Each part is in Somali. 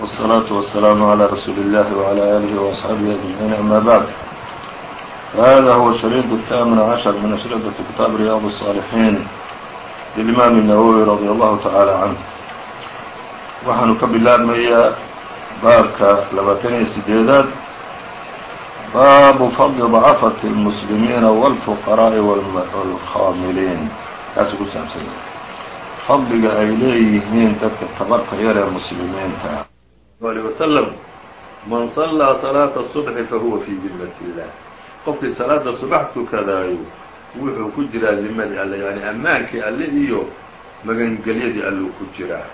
والصلاaة والسلام على رsuuل الlh وعlى آله وأصحaaبه أجمعين أmا bعd فhذا هو الشhريط الثامن عشر من أشhرطة kتاaب رياض الصالحين للإmام النووي رضي الله تعالى عنه waxaanu ka bilaabmayaa baabka labaatan iyo sideedaad baabu fضل ضcفة المسلميiن والفقراء والخاamiliin kaasuu ku saabsan yahay fadliga ay leeyihiin dadka tabarka yar ee muslimiinta alيه وsلم man صلىa صلاaةa الصبح fahuwa fي dimt الlah qofkii salaada subax tukadaayo wuxuu ku jiraa dimadii alle yani ammaankii alle iyo magangelyadii alluu ku jiraa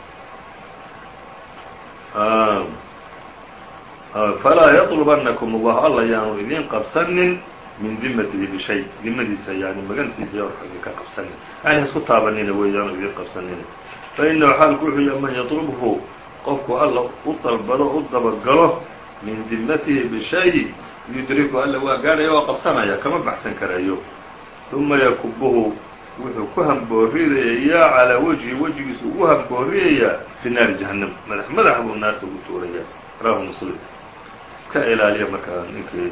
falaa yطلبنكم الlah alla yaanu idin qabsanin min dimatihi bishay dimadiisa yani magantiisa yaa idinka qabsanin yani isku taabanina weeyaanu idin qabsanin fainahu xaalku wuxuu yahay man yaطlبhu qofku alla u dalbado u dabagalo min dimatihi bishay yudriku alla waa gaadhaya oo qabsanaya kama baxsan karayo. Uma yakubuhu wuxuu ku hambooridayaa calaa wejhi wejigiisu ugu hambooriyayaa fi naari jahannam madax madax buu naarta ugu tuuraya rawahu muslim. Iska ilaaliya markaa ninkii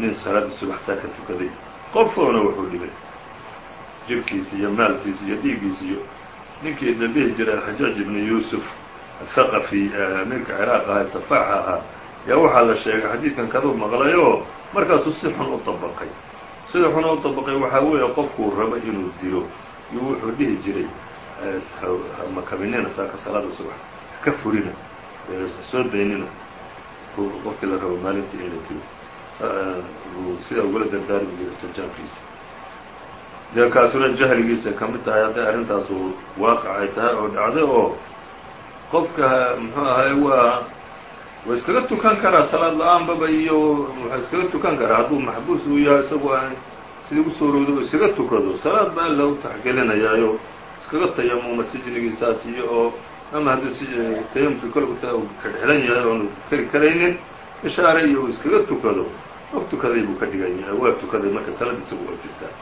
nin salaada subax saa ka tukaday. Qofkoona wuxuu dhibay jirkiisi iyo maalkiisi iyo dhiiggiisi iyo ninkii la dhihi jiray xajaaj ibnu yuusuf athaqafi ninka ciraaq ahaa safaaxa ahaa yaa waxaa la sheegay xadiidkan kaduu maqlay oo markaasuu si xun u dabaqay sida xun u dabaqay waxaa weeye qofkuu rabo inuu dilo iyo wuxuu dhihi jiray makaminina saaka salaada subax ka furina soo daynina. Qofkii la rabo maalintii ina dilo sidaa ugula dardaarmi jiray sajaankiisa dee kaasuna jahligiisa ka mid tahay hadday arrintaasu waaqic ay tahay oo dhacday oo qofka muxuu ahay waa waa iskaga tukan karaa salaad la'aanbaba iyo wuxuu iskaga tukan karaa hadduu maxbuus uu yahay isagu aan sidii ugu soo rowdo iskaga tukado salaad baa alla taxgelinayaayo iskaga tayamuuma sijnigiisaas iyo oo ama hadduu si tayamumkii kolkuta uu xidhxidhan yahay oonu keri karaynin ishaare iyo uu iskaga tukado og tukaday buu ka dhiganya waa tukaday marka salaad isagu waa jirtaa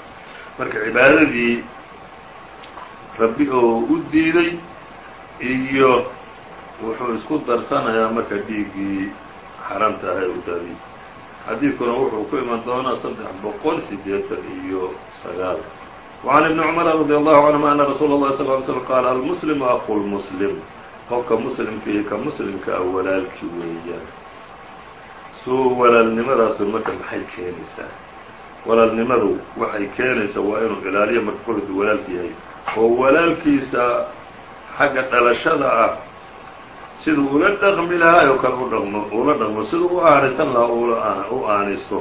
marka cibaadadii rabbi oo u diiday iyo wuxuu isku darsanayaa marka dhiiggii xaramta ahay u daadiy xadiidkuna wuxuu ku iman doonaa saddex boqol sideetan iyo sagaal وعn iبn cmr radي allahu canهuma ana rasuula اlahi sl ly slm qaala almuslimu aqu lmuslim qofka muslimkii ka muslimka a walaalkii weeyaan suu walaalnimadaasu marka maxay keenaysaa Walaalnimadu waxay keenaysaa waa inuu ilaaliyo marka koladu walaalka yahay. Oo walaalkiisa xagga dhalashada ah siduu ula dhaqmi lahaa oo kale u dhaqmo ula dhaqmo siduu u aanaysan lahaa u aanaysto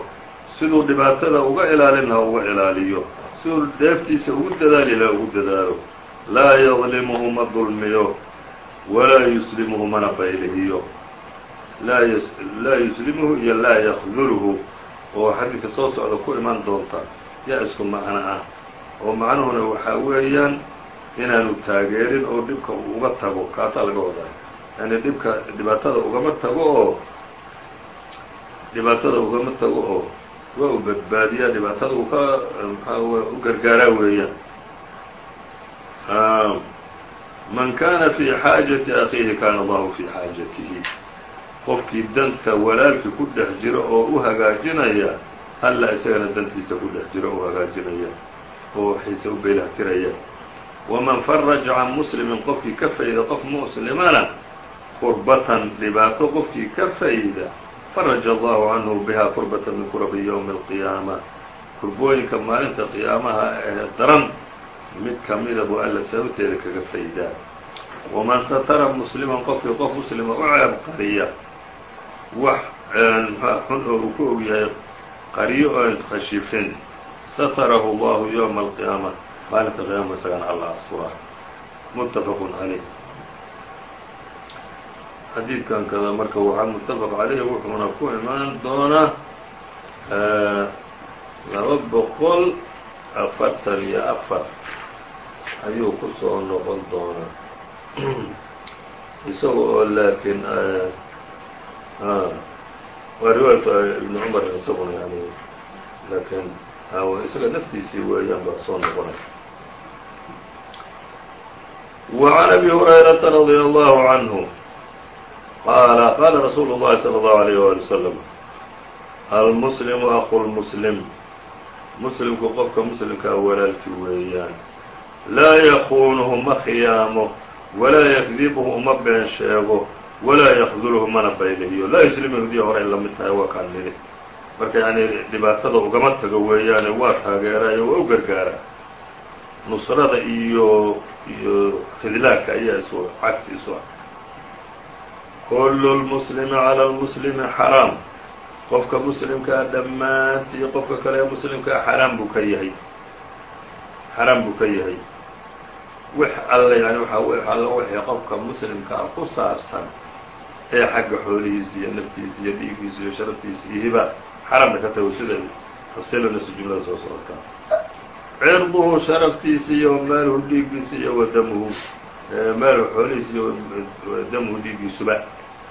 siduu dhibaatada uga ilaalin lahaa uga ilaaliyo siduu dheeftiisa ugu dadaali lahaa ugu dadaalo. Laa yadlimuhu ma dulmiyo walaa yuslimuhu mana baylihiyo. Laa yuslimuhu iyo laa yakdulhu oo xadiidka soo socda ku iman doonta yaa isku macno ah. oo macnuhuna waxaa weeyaan inaanu taageerin oo dhibka uga tago kaasaa laga wadaa. Yani dhibka dhibaatada ugama tago oo dhibaatada ugama tago oo waa u badbaadiyaa dhibaatada uu ka maxaa u gargaaraa weeyaan. Man kana fii xaajati akhiihi kana allahu fii xaajatihi qofkii danta walaalkii ku dhex jiro oo u hagaajinaya alla isagana dantiisa ku dhex jiro u hagaajinaya oo waxiisa u beylahtiraya waman faraja can muslimin qofkii ka fayda qof muslimana kurbatan dhibaato qofkii ka fayda faraja allahu canhu biha kurbata min kurabi ywmi alqiyaama. Kurbooyinka maalinta qiyaamaha ee daran mid kamida buu alla sababteeda kaga faydaa. Waman satara musliman qofkii qof muslima u ceeb qariya wax xun oo uu ku og yahay qariyo oon khashifin satarahu allahu ywma alqiyaama maalinta qiyaama isagana alla asfura muttafaqun caleyh xadiidkan kada marka waxaa muttafaq caleyhi wuxuuna ku imaan doonaa laba boqol afartan iyo afar. Ayuu ku soo noqon doonaa. Isaga oo laakiin waa riwaayatu ibn cumar isaguna yani laakiin isaga naftiisii weeyaan baa soo noqonay وعn أbي هريرة رضي الله عنه qaala qaala rasuulu الlahi slى الlaه عalيه wali wsلم almuslimu aqu lmuslim muslimku qofka muslimkaa walaalkii weeyaan laa yakuunuhu ma khiyaamo walaa yakdibuhu uma been sheego walaa yakdulhu mana baylihiyo laa yuslimu yahudiya hore ay la mid tahay waa kaan nidhi marka yani dhibaatada ugama tago weeyaane waa taageeraayo waa u gargaaraa nusrada iyo iyo khidlaanka ayaa isu cagsi isu ah. Kullu lmuslimi cala lmuslimi xaraam. Qofka muslimkaa dhammaantii qofka kale ee muslimkaa xaraam buu ka yahay. Xaraam buu ka yahay. Wix alle yani waxa w alla wixii qofka muslimkaa ku saabsan ee xagga xoolihiisa iyo naftiisa iyo dhiigiisa iyo sharaftiisa iyo hiba xaramna ka tago sida tafsiilanayso jumlada soo socotaa cirduhu sharaftiisa iyo maaluhu dhiigiisa iyo wadamuhu maaluhu xoolihiisa iyo damuhu dhiigiisuba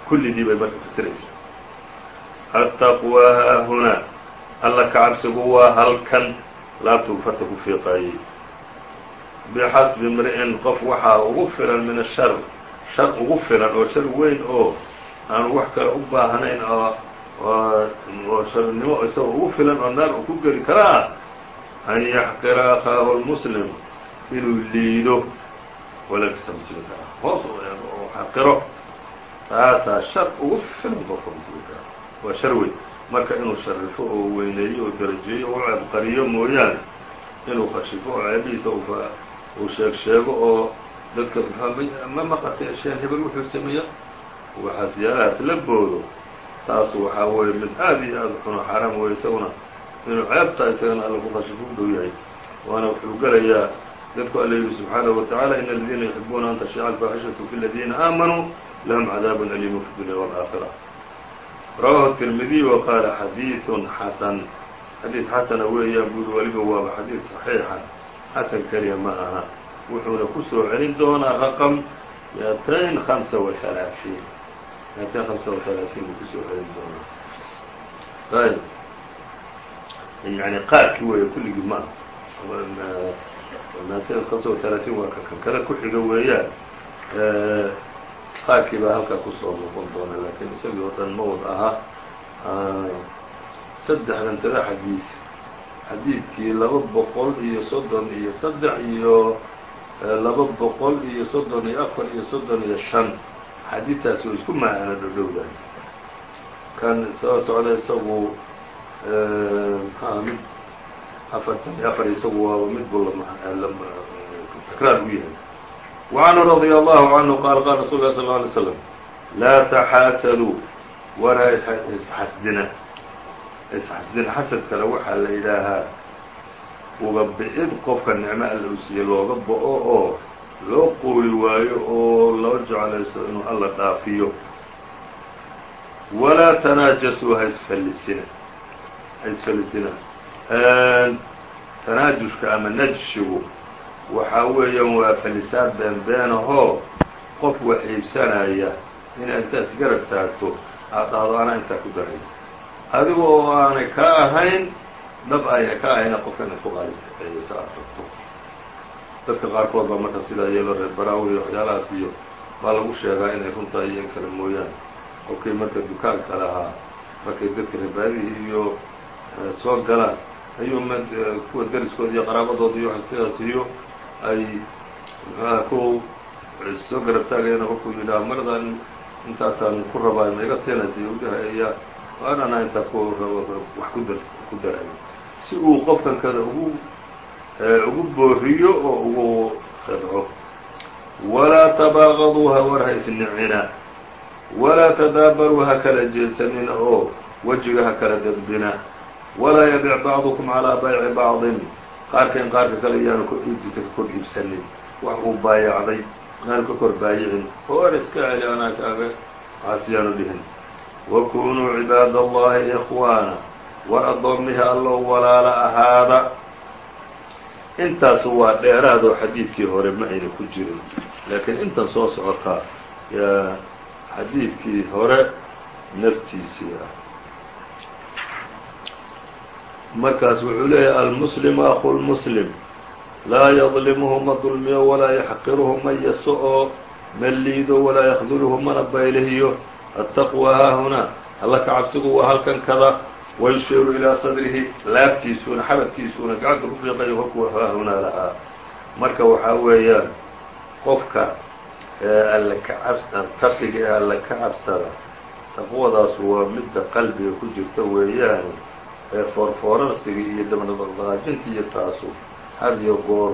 kulligii bay marka fasiraysa ataqwaa haahunaa alla ka cabsigu waa halkan laabtuu farta ku fiiqaayey bixasbi imri'in qof waxaa ugu filan min ashar shar ugu filan oo shar weyn oo aan wax kale u baahnayn oo sharnimo isagoo ugu filan oo naar uu ku geli karaa an yaxqira akhaahu lmuslim inuu liido. Walaalkiisa muslimka hoos u xaqiro. Taasaa shar ugu filan qofka muslimka waa shar weyn. Marka inuu sharifo oo weyneeyo oo darajeeyo oo ceebqariyo mooyaane inuu khashifo oo ceebihiisa uu sheeg oo dadka ma maqatay asheen hebel wuxuu sameeya waxaas yaalahaas la boodo taasu waxaa weeye mid aad iyo aad xuno xaaraam weeye isaguna inuu ceebtaa isagana alla ku khashifo u dhow yahay waana wuxuu gelayaa dadku alla yihi subxaanahu watacaala in aladiina yuxibuuna an tashiica alfaaxishatu fi ladiina aamanuu lahum cadaabun aliimu fi dunya wاlaakhira rawahu التirmidiy wa qaala xadiiثun xasan xadiid xasana weeyaan buuri weliba waaba xadiid صaxiixa xasan keliya ma aha wuxuuna ku soo celin doonaa raqam miatayn hamsa waalaaiin miatayn hamsa waalaaiin buu ku soo celin doonaa. Ayb yani qaarkii weeye kulligii ma ah miatayn hamsa waa kakan kale ku xiga weeyaan. Qaarkii baa halkaa ku soo noqon doona laakiin isagii oo dhan aha. Ahaa saddexdan tira xadiid xadiidkii laba boqol iyo soddon iyo saddex iyo laba boqol iyo soddon iyo afar iyo soddon iyo shan xadiidtaasi way isku maacana dhowdhowdahay kan soo socda isagu mxaa mid afartan iyo afar isagu waaba mid buu takraar u yahay وعنه رضي الله عنه qال qال رsuل الله صلى اه عليه وسلم لا تxاasdوا wana isxasdina isxasdina xasadkana waxaa la yidhaahaa uga bi'id qofka nicmo alla u siiye looga bo'o oo loo qooli waayo oo loo jeclayso inuu alla dhaafiyo. Walaa tanaajasuu ha isfallisina ha isfallisina. Tanaajushka ama najshigu waxaa weeyaan waa falisaan beenbeenahoo qof wax iibsanaya inay intaas garab taagto aad dhahdo anaa intaa ku daray adiga oo aanay ka ahayn dhab ayna ka ahayna qofka inaad ku qaaliso aad rabto dadka qaarkood baa marka sidaa yeelo reer baraawi iyo waxyaalahaas iyo baa lagu sheegaa inay runtaa iyo kale mooyaane qofkii marka dukaanka lahaa markay dadka reebaadihii iyo soo galaan ayuu kuwa dariskooda iyo qaraabadooda iyo sidaas iyo ay mxuaha ku soo garab taagayana kolkuu yidhaha maradan intaasaan ku rabaa ma iga siinaysa yahuudaha anana intaa ku rabo wax ku dar ku daray si uu qofkan kada ugu ugu booriyo oo ugu khadco walaa tabaaqaduu ha war ha isnicina walaa tadaabaruu ha kala jeedsanina oo wejiga ha kala dadbina. Walaa yabic bacdukum calaa bayci bacdin. Qaarkan qaarka kale iyaanu iibkiisa ka kor iibsanin. Wax uu baayacday aanu ka kor baayicin. Oo ar iska celi anaa kaaga waxaas yaanu dhihin. Wakunuu cibaad allahi ikhwaana war addoomihii allou walaalo ahaada. Intaasu waa dheeraadoo xadiidkii hore ma ayna ku jirin. Laakiin intan soo socota xadiidkii hore naftiisii ah. Markaas wuxuu leeyahy almuslim aku lmuslim laa yadlimuhu ma dulmiyo walaa yaxqiruhu ma yaso oo ma liido walaa yakduluhu mana baylihiyo attaqwa haahunaa alla ka cabsigu waa halkan kada. ويشhiru ilىa صdrihi laabtiisuuna xabadkiisuuna gacanta ku fiiqayo kolkuu haahunaa lahaa marka waxaa weeyaan qofka alle ka cabs taqiga ee alle ka cabsada taqwadaas waa midda qalbiga ku jirta weeyaane ee foorfoorarsiga iyo dabnaqaajinta iyo taasu had iyo goor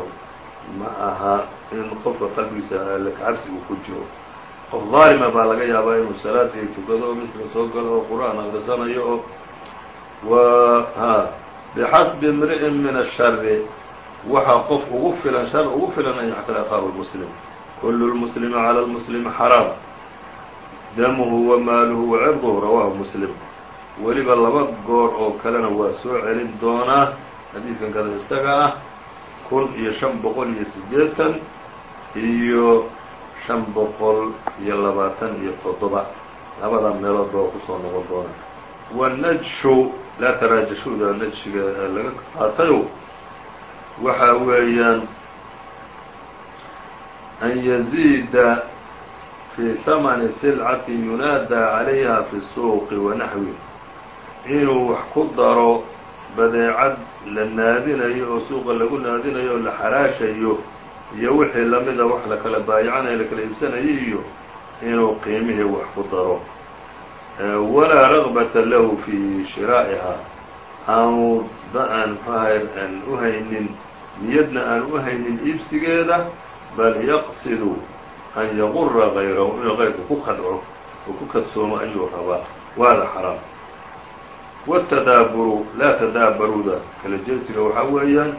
ma aha in qofka qalbigiisa alle ka cabsigu ku jiro qof daalima baa laga yaabaa inuu salaadii tukado oo misla soo galo oo qur-aan aqrisanayo oo bixasbi imri'in min ashari waxaa qof ugu filan shar ugu filan an yaxtira akaahu lmuslim kulu lmuslimi cala lmuslimi xaraam damuhu wa maaluhu wa cirduhu rawaahu muslim weliba laba goor oo kalena waa soo celin doonaa xadiidkan kada isaga ah kun iyo shan boqol iyo siddeetan iyo shan boqol iyo labaatan iyo toddoba labada meelood baa ku soo noqon doona wanajshu laa taraajashuda najshiga laga qaatayo waxa weeyaan an yaziida fii hamani silcati yunaadaa calayha fi suuqi wanaxwi inuu wax ku daro badeecad la naadinayo oo suuqa lagu naadinayo oo la xaraashayo iyo wixii lamida wax la kala baayacanayo la kala iibsanayo iyo inuu qiimihii wax ku daro walaa ragbata lahu fii shiraa'iha aanu aan mxuahay aan u haynin niyadna aan u haynin iibsigeeda bal yaqsidu an yaqura gayrahu inuu qayrka ku khadco oo ku kadsoomo ayuu rabaa waada xaraam wاtadaaburu laa tadaabaruda kala jeesiga waxaa weeyaan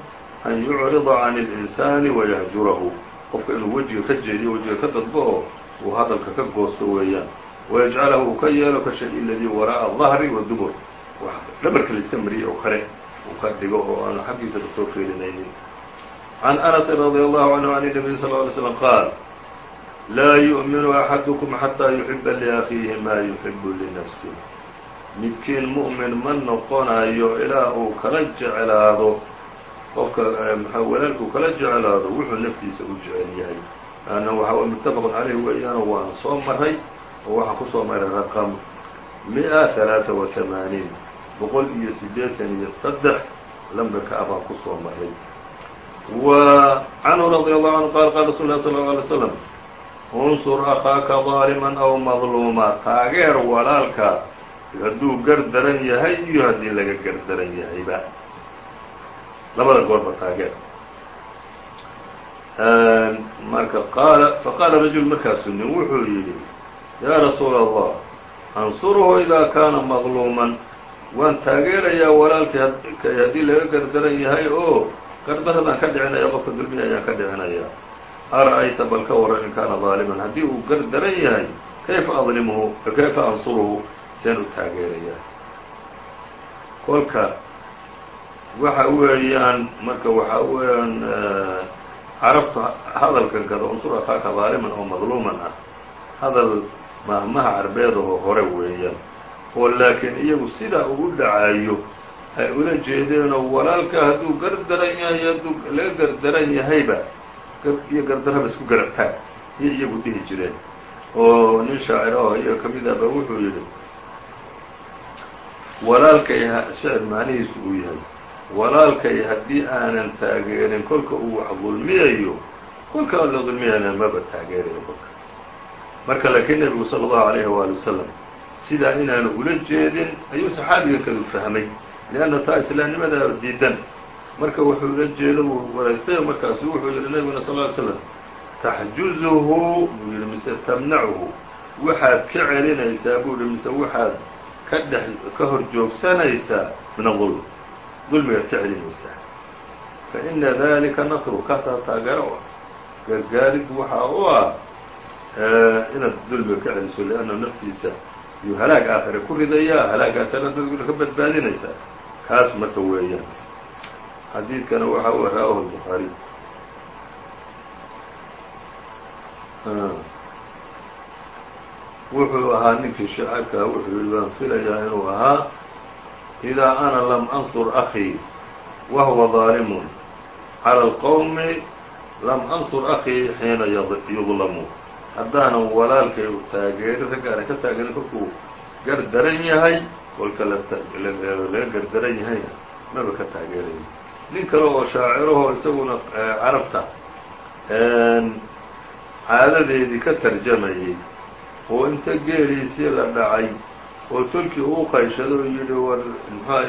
an yucrida can اlinsaani wayahjurahu qofka inuu wejiga ka jeediyo wejiga ka dadbo oo uu hadalka ka goosto weeyaan wayajcalahu uu ka yeelo ka shay ladii waraa'a dahri wadubur wax dhabarka laiska mariyey oo kale uu ka dhigo oo aanu xaggiisa kasoo fiirinaynin can anasin radi allahu canhu can الnabiy sal ه alay slm qaal laa yu'minu axadukum xataa yuxiba liakhiihi maa yuxibu linafsih midkiin mu'min ma noqonayo ilaa uu kala jeclaado qofka mxaa walaalkuu kala jeclaado wuxuu naftiisa u jecel yahay anna waxa muttafaqun caleyh weeyaano waan soo maray oo waxaan kusoo maray raqam mi'a ثalaaثa wa tamaaniin boqol iyo siddeetan iyo saddex lambarka ah baan kusoo maray w canhu radي allahu canhu qala qala rasul lah sal ه alay slam unsur akhaaka ظaaliman aw madluuma taageer walaalka hadduu gar daran yahay iyo haddii laga gar daran yahayba labada goorba taageer marka qaala faqaala rajul markaasu nin wuxuu yidhi yaa rasuula allah ansurhu idaa kaana madluuman waan taageerayaa walaalkii haddii laga gardaran yahay oo gardaradaan ka dhicinaya qofka dulmiya ayaan ka dhicinaya ara'ayta bal ka waran in kaana daaliman haddii uu gardaran yahay kayfa adlimhu kayfa ansuruhu? Seen u taageerayaa. Kolka waxa weeyaan marka waxaa weeyaan carabta hadalkan kada unsur akhaaka daaliman oo madluuman ah. Hadal maahmaha carbeed oo hore weeyaan. Oo laakiin iyagu sidaa ugu dhacayo ay ula jeedeenoo walaalka hadduu gardaran yahay hadduu laga gardaran yahayba iyo gardaraba isku garabtaan iyo iyagu dhihi jireen. Oo nin shaacir aho iyaga ka mid ahba wuxuu yidhi walaalkay shicir macnihiisu uu yahay walaalkay haddii aanan taageerin kolka uu wax dulmiyayo kolka la dulmiyana maba taageerayo kolka marka laakiin nebigu sala allahu alayhi waali wasalam sidaa inaanu ula jeedin ayuu saxaabiga kadu fahmay. Lianna taa islaamnimada diidan. Marka wuxuu ula jeedo uu wareystay markaasu wuxuu yihi nebiguna sal ly slam taxjuzuhu buu yihi mise tamnachu waxaad ka celinaysaa buu yihi mise waxaad ka dhex ka hor joogsanaysaa min adulm dulmigaad ka celinaysaa. Fa ina dalika nasru kaasaa taageero gargaarid waxaa u ah inaad dulmiga ka celiso lianna naftiisa yuu halaag aakhire ku ridayaa halaagaasana dadkuna ka badbaadinaysaa kaas marka weeyaan xadiidkana waxaa u rawaahu الbخaarي wuxuu ahaa ninkii shaacirkaa wuxuu yihi waan filayaa inuu ahaa إidaa ana lam ansur أخيi wahuwa ظaaliم عalى الqowmi lam ansur أخيi xiina yudlamu haddaanan walaalkay u taageerin raggaana ka taageerin kolkuu gar daran yahay kolka laga gardaran yahayna maba ka taageerayo nin kale oo shaacirahoo isaguna carabta caadadeedii ka tarjamayay oo inta geeliisii la dhacay oo tolkii uu qayshado oo yidhi war mxua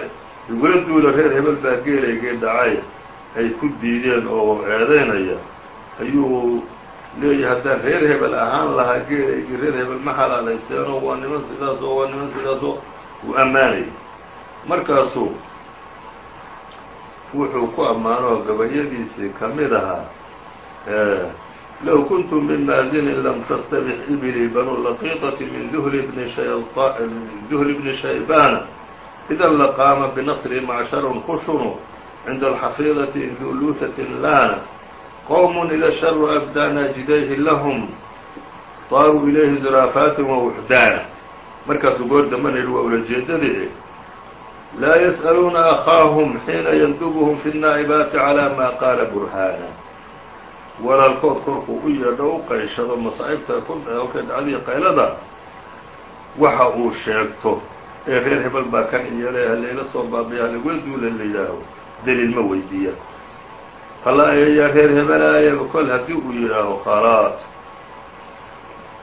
igula duula reer hebel baa geelaygii dhacay ay ku diideen oo eedaynaya ayuu leeyahay haddaan reer hebel ahaan lahaa geelaygii reer hebel ma xalaalaysteenoo waa niman sidaas oo waa niman sidaasoo uu ammaanayay markaasuu wuxuu ku ammaanoo gabayadiisii ka mid ahaa low kuntu min maazinin lam tastabix ibilii banu laqiiطati min duhri bni shaybana idan laqaama binasri macsharun khushunu cinda alxafiidati duluutatin laana qowm ida sharu abdaana jidayhi lahum taaruu ilayhi zuraafaati wawuxdaana markaasuu goor dambana yidhi waa ulajeedadii laa yas'aluuna akhaahum xiina yandubuhum fi الnaa'ibaati calى ma qaala burhaana walaalkood korkuu u yeedho u qayshado masaa'ibta kolkay dhacdiya qaylada waxa uu sheegto ee reer hebel baa kan yeelay halayla soo baabiya halagula duula la yidhaaho daliil ma weydiiya fala reer hebelaayaba kol haddii uu yidhaaho khalaas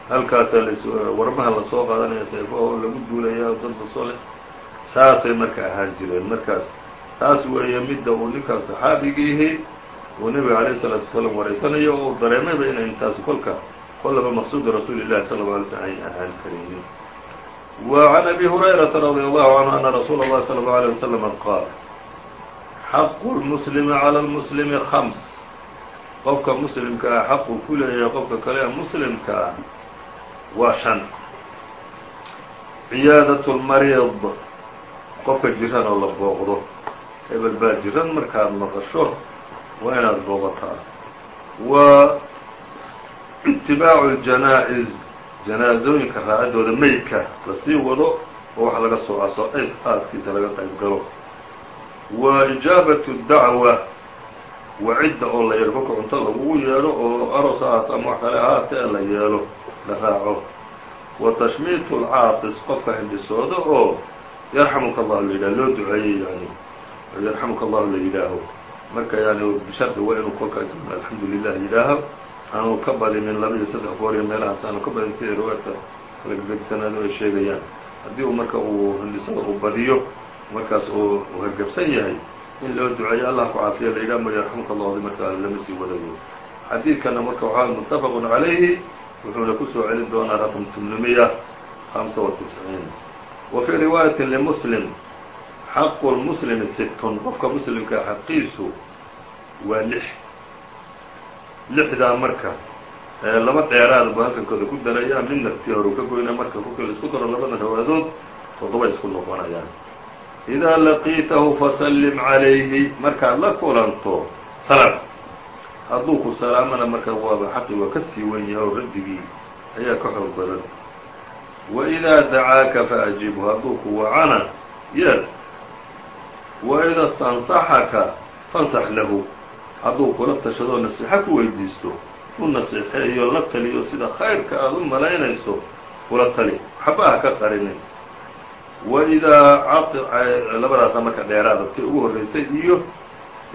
halkaasaa warmaha la soo qaadanaya seefahoo lagu duulayaa dad laso leh saasay marka ahaan jireen markaas taas weeye midda uu ninkaas saxaabigiihi uu nebiga calayh salatu wasalaam wareysanayo oo u dareemayba ina intaas kolka kollaba maqsuudu rasuuli llahi sala alla alay slm ayna ahaan karaynin wa can abi hurayrata radi allahu canhu ana rasuula allahi sala allau alيyه waslama qaal xaqu lmuslimi cala lmuslimi hams qofka muslimka ah xaquu ku leeyahay qofka kale ee muslimka ah waa shan. Ciyaadat lmariid qofka jiran oo la booqdo. Hebel baa jiran markaad maqasho waa inaad booqotaa wa itibaacu janaa'iz. Janaazooyinka raacadooda meydka la sii wado oo wax laga soo aso aaskiisa laga qayb galo wa ijaabatu dacwa. Wacidda oo la yeelo kolka cunto lagugu yeedho oo aroos ahaato ama wax kale ahaatee la yeelo la raaco. Wa tashmiitu lcaaqis qofka hindhisooda oo yarxamuka allahu la yidhaho loo duceeyey yani yarxamuka allahu la yidhaaho. Marka yani bishardi waa inuu kolka alxamdu lilah yidhaaho aanu ka badinin laba iyo saddex goor iyo meelahaas aanu ka badin sida riwaayadka kalagabsanaado ay sheegayaan. Haddii uu marka uu hindhisada uu badiyo markaas uu hargabsan yahay in loo duceeyo allah ku caafiya la yidhaha mar yarxamuka allahdi markaa lama sii wadayo xadiidkana marka waxaa muttafaqun calayhi wuxuuna ku soo celin doonaa raqam tmnumiya hamsa wa tisciin. Wa fii riwaayati limuslim xaqu lmuslimi sittun qofka muslimka xaqiisu waa lix. Lixdaa marka laba dheeraad buu halkankooda ku darayaa midna tii ka goynaa marka kolkii isku daro labada rawaadood toddoba isku noqonayaan idaa laqiitahu fasallim calayhi markaad la kulanto salaam hadduu ku salaamana marka waaba xaqi waa ka sii wen yahay oo raddigii ayaa ka xoog badan wa idaa dacaaka faajibhu hadduu ku wacana yeel wa ida stansaxaka fansax lahu hadduu kula tashadoo nasiixo ku weydiisto u nasiixeeyo la taliyo sida khayrka aada u malaynayso kula tali waxba ha ka qarinin wa idaa labadaasa marka dheeraada tii ugu horreysay iyo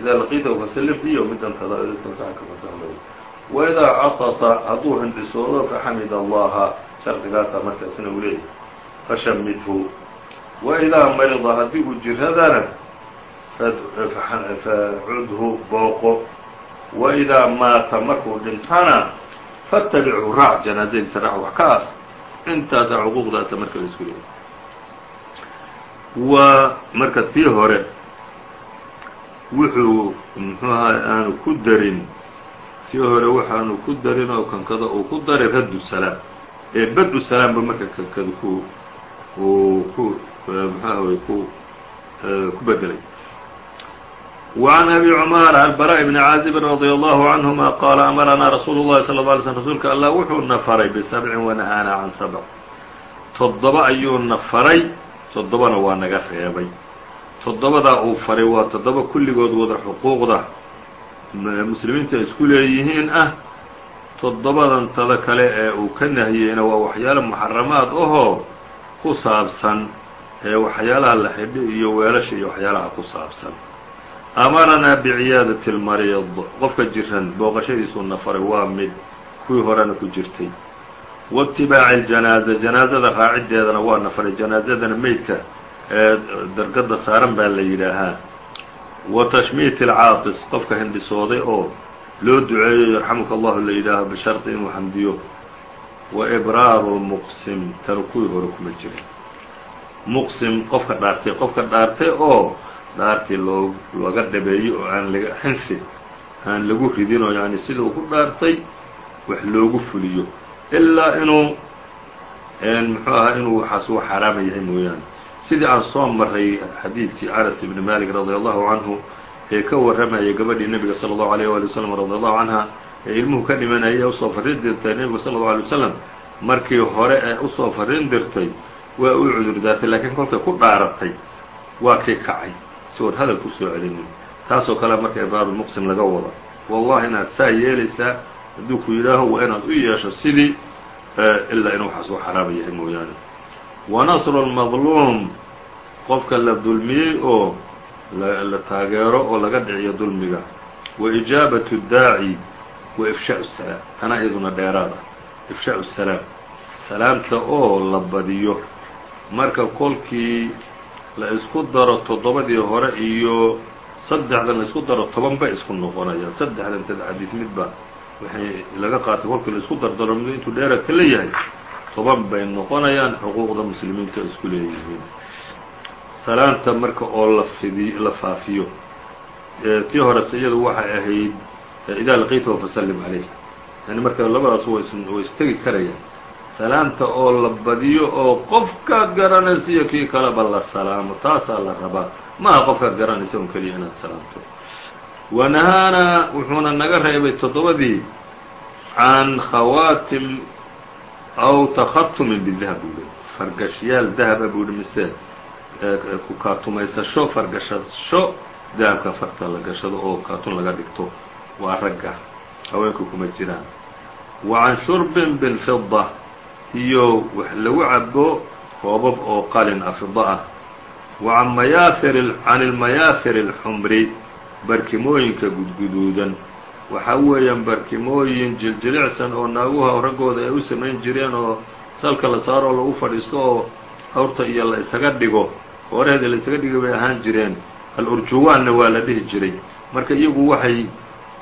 idaa laqiitahu fasallim iyo midantada ida stansaxaka fansax lahu wa idaa catasa hadduu hindhisoodo faxamida allaha shardigaasa marka isna uu leeyahy fashamidhu wa idaa marida haddii uu jiradana facudhu booqo. Wa idaa maata markuu dhintana fattabichu raac janaazadiisa raac wax ka as intaasa cuquuqdaasa marka la isku leeyahy waa marka tii hore wuxuu muxuu ahay aanu ku darin tii hore waxaanu ku darin oo kankada uu ku daray raddu salaam ee badu salaamba marka kankada ku uu ku muxuu ahay ku ku bedelay وعن أbي cماaر البراء بن عازب رضي الله عنهma qال أمرnaa رsuuل الlahi صلى اه علي sلم rasuulka allah wuxuuna faray بسبع ونهاana عan سبع toddoba ayuuna faray toddobana waa naga reebay. Toddobadaa uu faray waa toddoba kulligood wada xuquuqda. Muslimiinta isku leeyihiin ah toddobadan tada kale ee uu ka nahiyeyna waa waxyaalo muxaramaad ahoo ku saabsan ee waxyaalaha la xidho iyo weelasha iyo waxyaalaha ku saabsan. Amaranaa biciyaadati اlmariid qofka jiran booqashadiisuuna faray waa mid kuwii horena ku jirtay waitibaaci اljanaaza janaazada raaciddeedana waa na faray janaazadana meydka ee dargada saaran baa la yidhaahaa wa tashmiiti alcaatis qofka hindhisooday oo loo duceeyo yarxamuka allahu la yidhaaho bishardi inuu xamdiyo wa ibraaru lmuqsim tanu kuwii hore kuma jirin muqsim qofka dhaartay qofka dhaartay oo dhaartii loo laga dhabeeyo oo aan laga xinsi aan lagu ridin oo yani sida uu ku dhaartay wax loogu fuliyo ilaa inuu muxuu ahaa inuu waxaas u xaaraama yahay mooyaane sidii aan soo maray xadiidkii anas ibni malik radi allahu canhu ee ka warramayay gabadhii nebiga salى اllahu alيyh wali wslam radi allahu canha ee ilmuhu ka dhimanayay ee usoo farrin dirtay nebigu sala اllahu alay wasalam markii hore ee usoo farrin dirtay waa u cudur daartay laakiin kolkay ku dhaaratay waa kii kacay si oon hadal ku soo celinin taasoo kale marka ibraarulmuqsim laga wada wallahi inaad saa yeelaysaa hadduu ku yidhaaho waa inaad u yeesho sidii ilaa inuu waxaas xaraama yahay mooyaane. Wa nasru lmadluum qofka la dulmiyey oo la taageero oo laga dhiciyo dulmiga. Wa ijaabatu daaci wa ifshaau salaam tana iyaduna dheeraad ah. Ifshaau salaam salaamta oo la badiyo. Marka kolkii la isku daro toddobadii hore iyo saddexdan la isku daro toban bay isku noqonayaan saddexdan xadiid midba waxay laga qaatay kolkii la isku dardaro mid intuu dheeradka leeyahay toban bay noqonayaan xuquuqda muslimiinta isku leeyihiin. Salaanta marka oo la fidi la faafiyo tii horese iyadu waxay ahayd idaa laqiitahu fasallim calayh yani marka labadaas way istegi karayaan. Salaamta oo la badiyo oo qofkaad garanaysa iyo kii kaleba la salaamo taasaa la rabaa. Maaha qofkaad garanaysa un keliya inaad salaamto wanahaana wuxuuna naga reebay toddobadii can khawaatim aw takhatumin bidahab buu yihi fargashyaal dahaba buu yihi mise ku kaatumaysasho fargashasho dahabka farta la gashado oo kaatun laga dhigto waa ragga haweenku kuma jiraan. Wa can shurbin bilfida iyo wax lagu cabo koobab oo qalin ah fida ah. Wa can mayaafir can ilmayaafir alxumri barkimooyinka gudguduudan. Waxaa weeyaan barkimooyin jiljilicsan oo naaguha raggooda ay u samayn jireen oo salka la saaro oo lagu fadhiisto oo awrta iyo la isaga dhigo. Hooreheeda la isaga dhigo bay ahaan jireen. Al-urjuwaanna waa la dhihi jiray. Marka iyagu waxay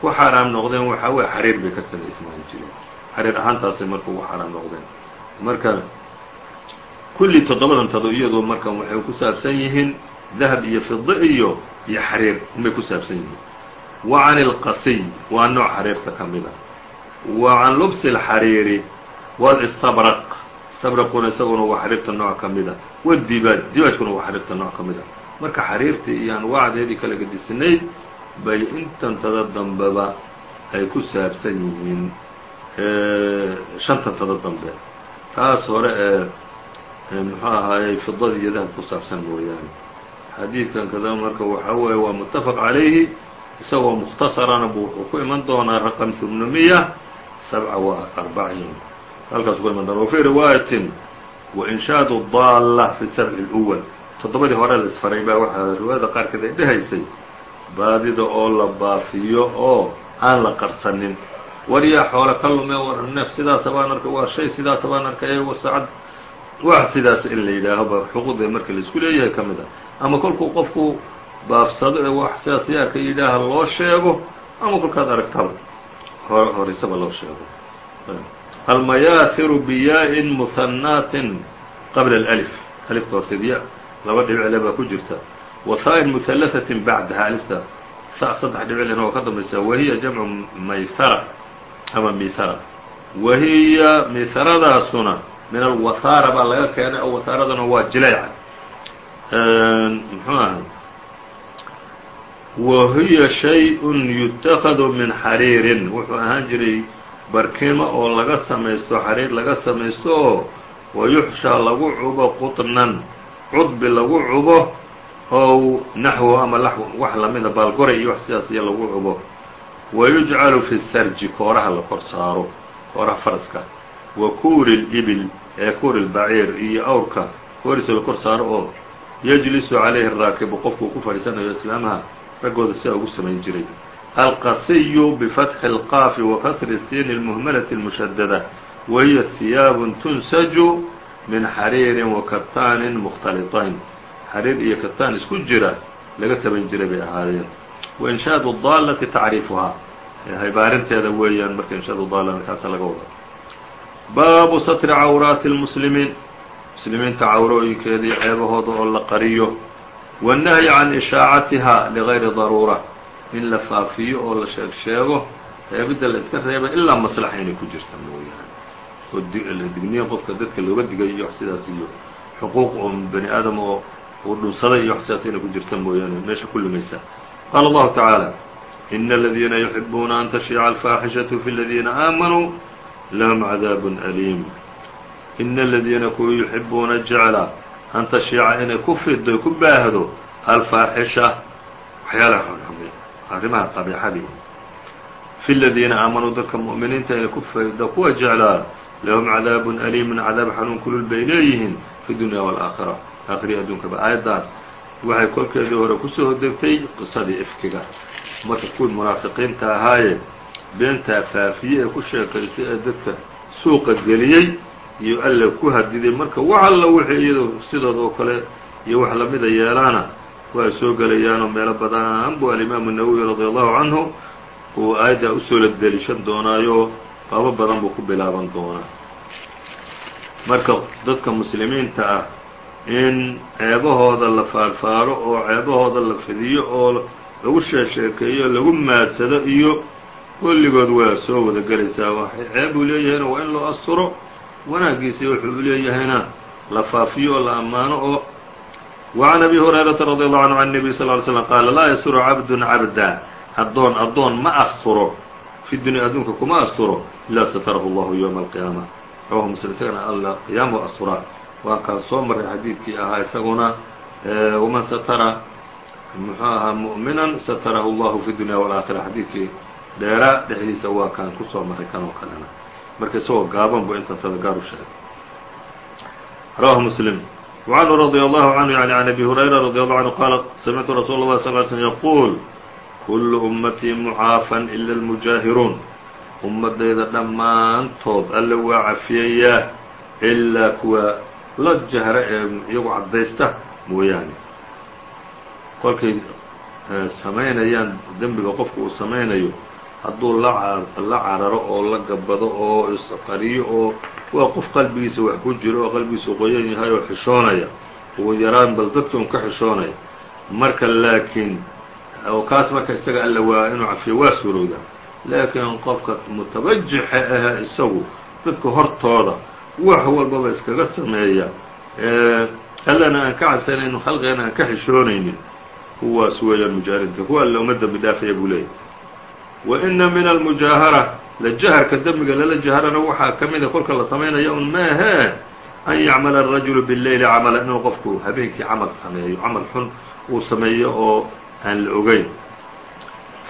ku xaaraam noqdeen waxaa weye xariir bay ka samaysmaan jireen. Xariir ahaantaasay marka ugu xaaraam noqdeen. Marka kulli toddobadan tado iyadoo marka waxay ku saabsan yihiin dahab iyo fida iyo iyo xariir unbay ku saabsan yihiin. Wa can ilqasiy waa nooc xariirta ka mid a wa can lubsi اlxariiri walistabraq istabraquna isaguna waa xariirta nooc ka mid a wadibaaj dibaajkuna waa xariirta nooc ka mid a marka xariirtii iyo anwaacdeedii kala gedisnayd bay intantada dambeba ay ku saabsan yihiin shantantada dambe. Taas hore ee muxuu ahaayey fidada iyo dahab ku saabsan mooyaane xadiidkan kada marka waxaa weeye waa mutafaq calayhi isagoo mukhtasarana buu wuxuu ku iman doonaa raqam tmnumiya sabca wa arbaciin. Halkaasu ku iman doona wafii riwaayatin wainshaadu daalla fi sabci اlأwal toddobadii hore la isfaray baa waxaa riwaayada qaarkeed ay dhehaysay baadida oo la baafiyo oo aan la qarsanin. Waryaa xoole ka lume war neef sidaasa baan arkay waa shay sidaasa baan arkay wasacad wax sidaas in la yidhaaho ba xuquuqda marka la isku leeyahay ka mid a. Ama kolkuu qofku baafsado ee wax sidaas yaarka yidhaaha loo sheego ama kolkaad aragtaba horeysaba loo sheego. Almayaahiru biyaa-in muhanaatin qabla alأlif alifta horteed laba dhibcle baa ku jirta. Wahaa-in muhallahatin bacdaha alifta. Sa saddex dhibclena waa ka dambaysa wahiya jamcu mayhara ama mihara wahiya miharadaasuna min alwahaara baa laga keenay oo wahaaraduna waa jilayca muxuu ahay wa hiya shay-un yutakadu min xariirin. Wuxuu ahaan jiray barkimo oo laga samaysto xariir laga samaysto oo wayuxshaa lagu cubo qutnan. Cudbi lagu cubo ow naxwo ama wax lamida baalgoray iyo wax sidaas iyo lagu cubo. Wayujcalu fi sarji kooraha la kor saaro hooraha faraska. Wa kuuri اlibil ee kuuri lbaciir iyo awrka kooriisa la kor saaro oo yajlisu calayhi الraakibu qofkuu ku fadhiisanayo islaamaha raggooda sidaa ugu samayn jiray alqasiyu bifatxi اlqaafi wa kasri siini اlmuhmalati اlmushadada wa hiya hiyaabun tunsaju min xariirin wa kataanin mukhtaliطayn xariir iyo kataan isku jira laga samayn jiray bay ahaadeen wa inshaadu daallati tacriifuhaa haybaarinteeda weeyaan marka inshaadu daallana kaasa laga wada baabu satri cawraati اlmuslimiin muslimiinta cawrooyinkeeda iyo ceebahooda oo la qariyo wالnahyi can ishaacatiha ligayri daruura in la faafiyo oo la sheeg sheego reebidda la iska reeba ilaa maslaxa inay ku jirta mooyaane oo digniya qofka dadka looga digay iyo wax sidaas iyo xuquuq oo bani aadam oo uu dhunsaday iyo wax sidaas inay ku jirta mooyaane meesha ku lumaysa qaala allahu tacaala ina aladiina yuxibuuna an tashiica alfaaxishaةu fi اladiina aamanuu lahum cadaab aliim ina aladiina kuwii yuxibuuna jecla an tashiica inay ku fido ku baahdo alfaaxisha waxyaalaha xunxume arrimaha qabiixadii fi ladiina aamanuu dadka mu'miniinta inay ku fido kuwa jeclaa lahum cadaabun aliimun cadaab xanuun kulul bay leeyihiin fi dunya waalaakhira aakhiriya adduunkaba aayaddaas waxay kolkeedii hore ku soo degtay qisadii ifkiga marka kuwii munaafiqiinta ahaaye beentaa faafiye ee ku sheekaystay ee dadka suuqa geliyey iyo alle ku hadiday marka wax alla wixii iyado sidood oo kale iyo wax lamida yeelaana waa soo gelayaanoo meelo badan buu alimaamu nawowi radi allahu canhu uu aayaddaa u soo la delishan doonaayo qaabo badan buu ku bilaaban doonaa. Marka dadka muslimiinta ah in ceebahooda la faarfaaro oo ceebahooda la fidiyo oo lagu sheesheekeeyo lagu maadsado iyo kulligood waa soo wada gelaysaa waxay ceeb uu leeyahayna waa in loo asturo wanaaggiisa wuxuu u leeyahayna la faafiyo oo la ammaano oo وعn أbي هuريرaةa رضي الله عنه عن النبي صلى اه علي سلم qاala laa ysر cabd cabda addoon addoon ma asturo fi dunya adduunka kuma asturo ilaa satrhu الlah yومa القiyaaمة rawahu mslim isagana alla qiyaam u asturaa waa kaan soo maray xadiidkii ahaa isaguna وman satara muxuu ahaa muؤmina satrahu الlah fi dunya والآakhirة xadiidkii dheeraa dhexdiisa waa kaan kusoo maray kan oo kalena marka isagoo gaaban bu inta tadagaar u sheegay rawahu mslim وعنه رضي الله عنه يعني عن أبي هريرة رضي الله عنه قال سمعت رsuل الله صلى اه علي سلم يقول كل أمتي معاafا إلا المجاهرون ummadayda dhammaantood alle waa cafiyayaa ilaa kuwa la jahra ee iyagu caddaysta mooyaane kolkay samaynayaan dembiga qofka uu samaynayo hadduu la cararo oo la gabado oo isqariyo oo waa qof qalbigiisa wax ku jiro oo qalbigiisu qoyan yahay oo xishoonaya ugu yaraan bal dadka un ka xishoonaya. Marka laakiin kaas marka isaga alla waa inuu cafiyo waa surowda laakiin qofka mutabajixa ah isagu dadka hortooda wax walbaba iskaga sameeya allana aan ka cabsanaynin khalqigana aan ka xishoonaynin kuwaas weeyaan mujaahirinta kuwa alla uma dembi buu leeyahy wa ina min almujaahara la jaharka dembiga lala jaharana waxaa ka mida kolka la samaynaya un maahee an yacmala arajulu billeyli camala inuu qofku habeenkii camal sameeyo camal xun uu sameeyo oo aan la ogeyn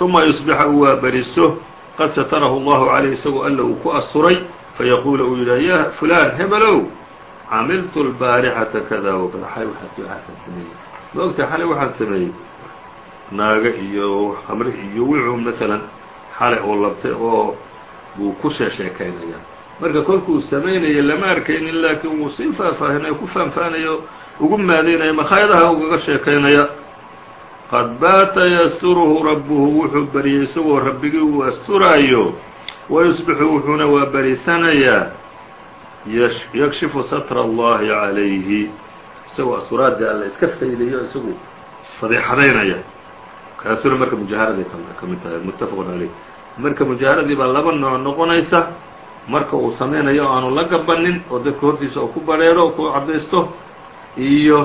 uma yusbixa uu waaberiso qad satarahu allahu calayh isagoo alla uu ku asturay fayaquula uu yidhah ya fulaan hebelow camiltu lbaarixata kada wakada xalay waxaan sameeyey ma ogtahay xalay waxaan sameeyey naaga iyo khamre iyo wixuu maalan xalay uu labtay oo buu ku sheesheekaynaya marka kolkuu samaynaya lama arkaynin laakiin wuu sii faahfaahinayo ku faanfaanayo ugu maadaynaya makhaayadaha ugaga sheekaynaya qad baata yasturuhu rabbuhu wuxuu baryay isagoo rabbigii uu asturaayo. Wayusbixu wuxuuna waa barisanayaa. Yakshifu satra allahi calayhi. Isagoo asturaadii alla iska faydayo isagu fadiixadaynaya kaasuna marka mujaaharaday ka mid tahay muttafaqun caleyh marka mujaaharadii baa laba nooc noqonaysa marka uu samaynayo o aanu la gabanin oo dadka hortiisa oo ku bareero oo ku caddaysto iyo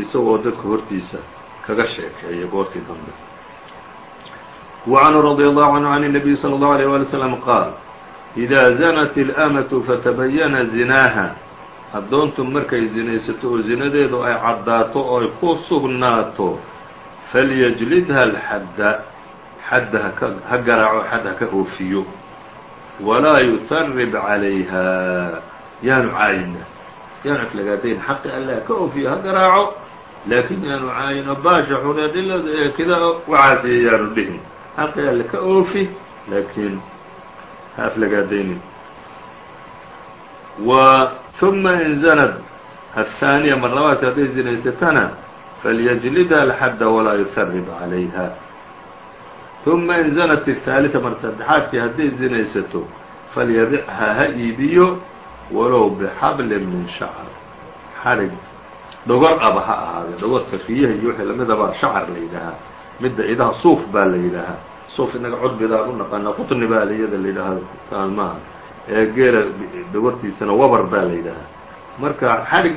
isagoo dadka hortiisa kaga sheekeeya goortii dambe وعنه رضي الله عنه عن النبي صلى الله عليه ولي وسلم قاal إذا زنت الأمة فتبينa زinاها addoontu markay zinaysato oo zinadeedu ay caddaato oo ay ku sugnaato falyجlidha الxadda xadda ha garaaco xad ha ka oofiyo walaa yuharib calayha yaanu caayina yaanu aflagaadayn xaqi allah ka oofiyo ha garaaco laakiin yaanu caayino baasha xureedhilada ee kida waxaasiyo yaanu dhihin xaqi alle ka oofi laakiin ha aflagaadaynin wa ثuma in zanad الثaaniya mar labaadka hadday zinaysatana falyجlidha الxadda walaa yuharib calayha ثuma in zanat الثaaliثa mar saddexaadkii hadday zinaysato falyabichaa ha iibiyo walow bxablin min shacr xarig dhogor aba ha ahaadee dhogorka riyaha iyo wixii lamidabaa shacar la yidhaahaa midda idaha suuf baa la yidhaahaa suuf inaga cudbidaan u naqaanaa qutni baa iyada la yidhaahaa maaha ee geela dhogortiisana wabar baa la yidhaahaa marka xarig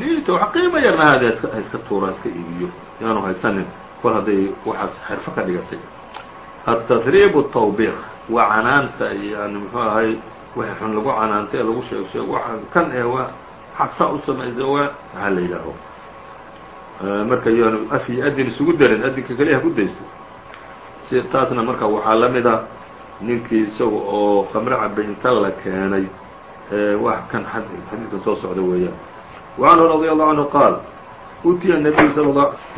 liito wax qiimo yarna haade ha iska tuura iska iibiyo yaanu haysanin kol hadday waxaas xerfo ka dhigatay التdrيb التwbيq waa canaanta yani mxuu ahay wixii xun lagu canaantay ee lagu sheeg sheeg waxaan kan ee waa xasa u samaysa waa maxaa la yidhaaho marka yaanu af iyo adin isugu darin adinka keliya ku daysto si taasna marka waxaa la mid a ninkii isaga oo khamre cabay inta la keenay wax kan xadiidkan soo socda weeyaan وعنه رضي الله عنه قال utiya النبي sl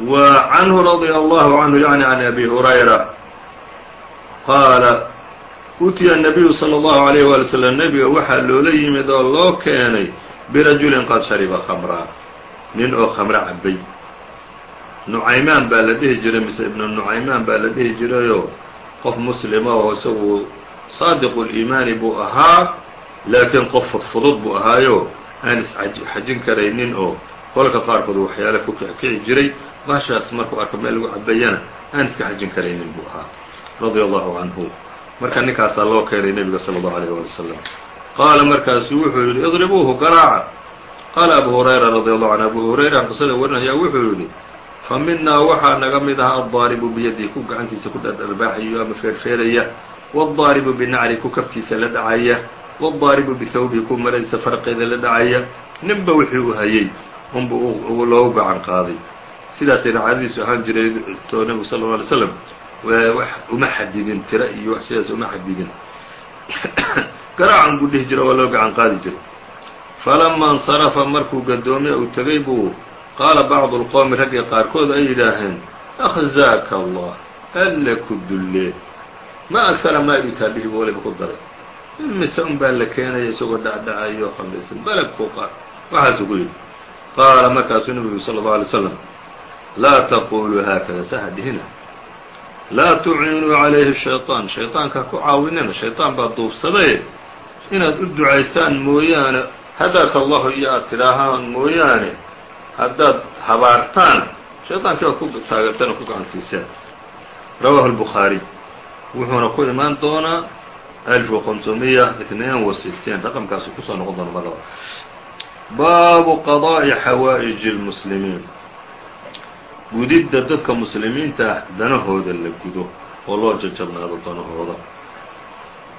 وعنه رضي الله عنه يعني عن أبي هريرة qaala utiya nabiyu salى allahu alayh waali slam nebiga waxaa loola yimid oo loo keenay birajulin qad shariba khamraa nin oo khamre cabay nucaymaan baa la dhihi jiray mise ibnu nucaymaan baa la dhihi jirayoo qof muslima oo isagu saadiquliimaani buu ahaa laakiin qof fudfudud buu ahaayo aan isxajin karaynin oo kolka qaarkood waxyaale ku kickici jiray baashaas markuu arka meel lagu cabayana aan iska xajin karaynin buu ahaa radia allahu canhu marka ninkaasaa loo keenay nebiga sala allahu alayh wali wasalam qaala markaasuu wuxuu yidhi idribuuhu garaaca qaala abu hurayra radia allahu canhu abu hurayra qisada warinayaa wuxuu yidhi fa minaa waxaa naga mid ahaa addaaribu biyadii ku gacantiisa ku dhardharbaaxayo ama feerfeeraya waaddaaribu binacri ku kabtiisa la dhacaya waaddaaribu bihawbihi ku maraysa farqeeda la dhacaya. Ninba wixii uu hayay unba loogu gacan qaaday. Sidaasayna caadadiisu ahaan jiray to nebigu sal lla alay slam uma xadidin tira iyo wax sidaas uma xadidin garaacan buu dhihi jira waa loo gacan qaadi jiray falama اnsarafa markuu gadoomay uu tegay buu qaala bacdu اlqowmi ragga qaarkood ay yidhaaheen akhzaaka allah alle ku dullee ma akara maa yutaa bihi bu waliba ku daray imise un baa la keenaya isagoo dhacdhacayo khamraysan beleg ku qaad waxaasuu ku yidhi qaala markaasuu nebigu sala اllau alay slam laa taquluu haakada saha dhihina laa tuciinuu calayhi shayطaan shayطaanka ku caawinina shayطaan baa duufsadaye inaad u ducaysaan mooyaane hadaaka allahu iyo aad tidhaahaan mooyaane haddaad habaartaan shayطaankii baad ku taageerteen oo ku gacansiiseen rawaahu الbukhaariي wuxuuna ku imaan doonaa alf وqonsomiya itnain wa sitiin raqamkaasu kusoo noqon doona mar laba baabu qadaa'i xawaaئiji اlmuslimiin gudidda dadka muslimiinta ah danahooda la gudo oo loo jajabnaado danahooda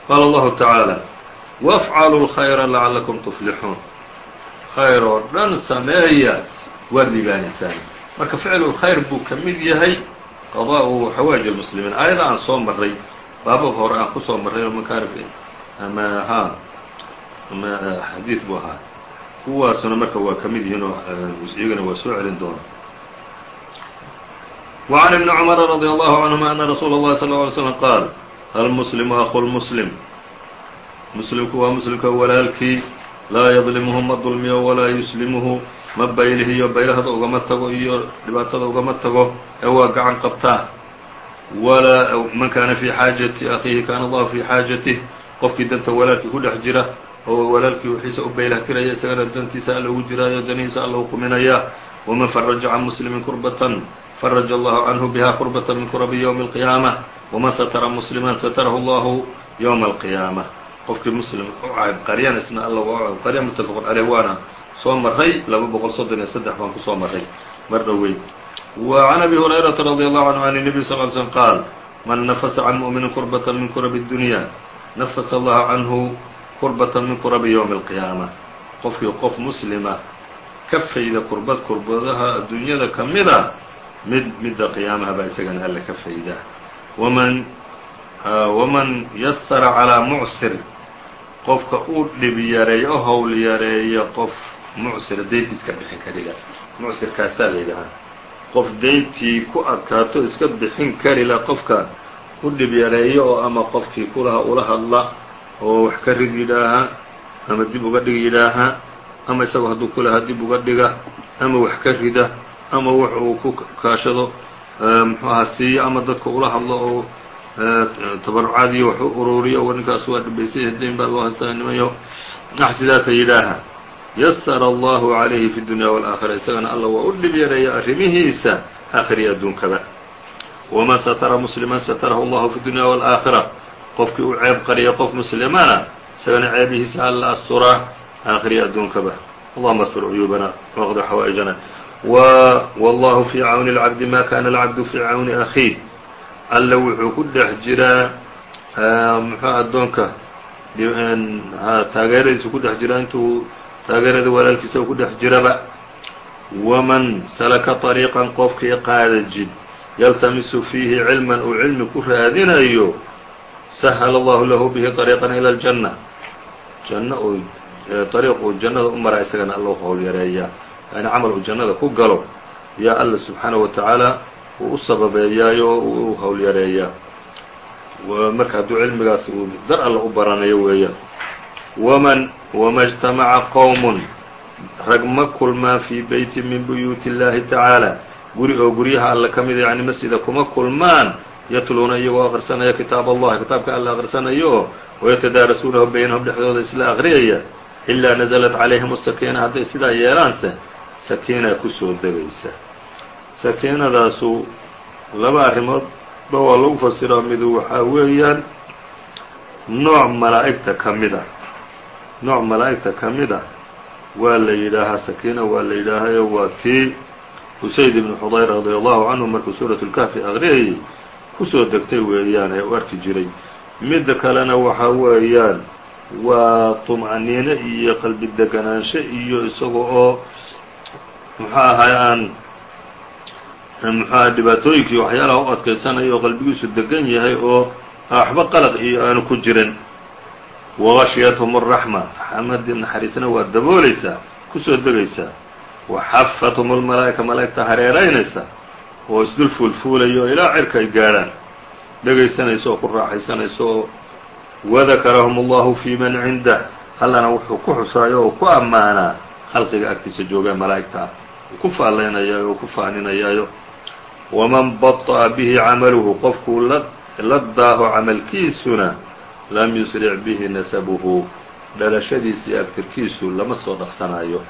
qaala allahu tacaala wafcaluu lkhayra lacallakum tuflixuun. Khayr oo dhan sameeya waad liibaanaysaan marka ficlu lkhayr buu ka mid yahay qadaa'u xawaaij almuslimiin aayada aan soo marray baababka hore aan ku soo marray oo makaarif ama haa ama xadiid buu ahaa. Kuwaasuna marka waa ka mid yihiin oo iyagana waa soo celin doona وعن ابن cمر رضي الله عنهma أن رsuuل الlhi صلى اه علي سلم qاaل الmسلم أخو الmسلم mسلمku waa mسلمka walaalkii laa yظلمhu ma dulmiyo walaa يسلمhu ma baylihiyo baylahda ugama tago iyo dhibaatada ugama tago ee waa gacan qabtaa وlaa man kana fي xاajaةi أkhihi kana الlahu fي xاajaته qofkii danta walaalkii ku dhex jira oo walaalkii wixiisa u baylahtiraya isagana dantiisa alla ugu jiraayo danihiisa alla u quminaya وman فرaجa can mسلم كربة فرج الله عنه بها قربة من كرب يوم القيامة ومن ستر مسلما ستره الله يوم القيامة qofkii mslim u qaryana isna all qarya mutafq caleyh waana soo maray laba boqol soddon iyo saddex baan kusoo maray mar dhoweyn وعن أbي هريرة رضي الله عنه عن النبي صلى اه علي سلم qاaل من نفس عن مؤمن كربة من كرب الدنيا نفس الله عنه كربة من كرب يوم القيامة qofkii qof mslima ka fayda kurbad kurbadaha adduunyada ka mida mid midda qiyaamaha baa isagana alle ka fayda. Waman waman yasara calىa mucsir qofka u dhib yareeya o howl yareeya qof mucsira dayntiiska bixin karila mucsirkaasaa la yidhahaa qof dayntii ku adkaato iska bixin karila qofka u dhib yareeya oo ama qofkii kulaha ula hadla oo wax ka rid yidhaaha ama dib uga dhig yidhaaha ama isagoo hadduu kulahaa dib uga dhiga ama wax ka rida ama wax uu ku kaashado muxuu ahaa siiyo ama dadka ula hadlo oo tabarucaadii wax u ururiyo ninkaas waa dhibaysay dayn baa loo haystaa nimayo wax sidaasa yidhaaha yasara allahu calayhi fi dunya waalaakhira isagana alla waa u dhib yareeya arrimihiisa aakhiriya adduunkaba waman satara musliman satarahu allahu fi dunya waalaakhira qofkii u ceeb qariya qof muslimana isagana ceebihiisa alla asturaa aakhiriya adduunkaba. Allahuma astur cuyuubana waqdi xawaaئijana wallahu fii cawni اlcabdi ma kana alcabdu fii cawni akhiih alla wuxuu ku dhex jiraa muxuu addoonka taageeradiisu ku dhex jiraa intuu taageerada walaalkiisa ku dhex jiraba waman salaka طariiqan qofkii qaada jid yaltamisu fiihi cilman uu cilmi ku raadinayo sahla allahu lahu bihi طariiqan ilى اljanna janno uu ariiq uu jannada u maraa isagana alla howl yareeyaa yani camal uu jannada ku galo yaa alla subxaanaه wa tacaala uu u sababeeyaayo oo u howl yareeyaa marka hadduu cilmigaas uu dar alla u baranayo weeyaan waman wama اجtamaca qowm rag ma kulmaan fii beyti min buyuuti اllahi tacaala guri oo guryaha alle ka mida yani masjida kuma kulmaan yatluuna iyagoo aqrisanaya kitaab allahi kitaabka alla aqrisanayo oo wayatadaarasuunahu baynahum dhexdooda isla aqriyaya ilaa naزlat calayhim الsakiina hadday sidaa yeelaanse sakiina ku soo degaysa. Sakiinadaasu laba arrimood ba waa lagu fasiraa. Midu waxaa weeyaan nooc malaa'igta ka mid a nooc malaa'igta ka mid a waa la yidhaahaa sakiina waa la yidhaahaayo waa kii usayd ibnu xudayr radi allahu canhu markuu suuratu lkahfi aqriyayay ku soo degtay weeyaan ee u arki jiray. Midda kalena waxaa weeyaan waa tum'aniine iyo qalbi deganaansho iyo isaga oo muxuu ahay aan muxuaha dhibaatooyinkii waxyaalaha u adkaysanayo oo qalbigiisu degan yahay oo waxba qalaq iyo aanu ku jirin wagashyathum الraxma raxmadii naxariisna waa daboolaysaa kusoo degaysaa waxafathum اlmalaa'ika malaa'igta hareeraynaysa oo isdul fuulfuulaya oo ilaa cirka ay gaadhaan dhegaysanayso oo ku raaxaysanayso oo wadakarahum allahu fii man cindah allana wuxuu ku xusaayo oo ku ammaanaa khalqiga agtiisa joogaa malaa'igta ah uu ku faallaynayayo oo ku faaninayaayo waman baطa'a bihi camaluhu qofkuu la daaho camalkiisuna lam yusric bihi nasabuhu. Dhalashadiisa iyo abtirkiisu lama soo dhaqsanaayo.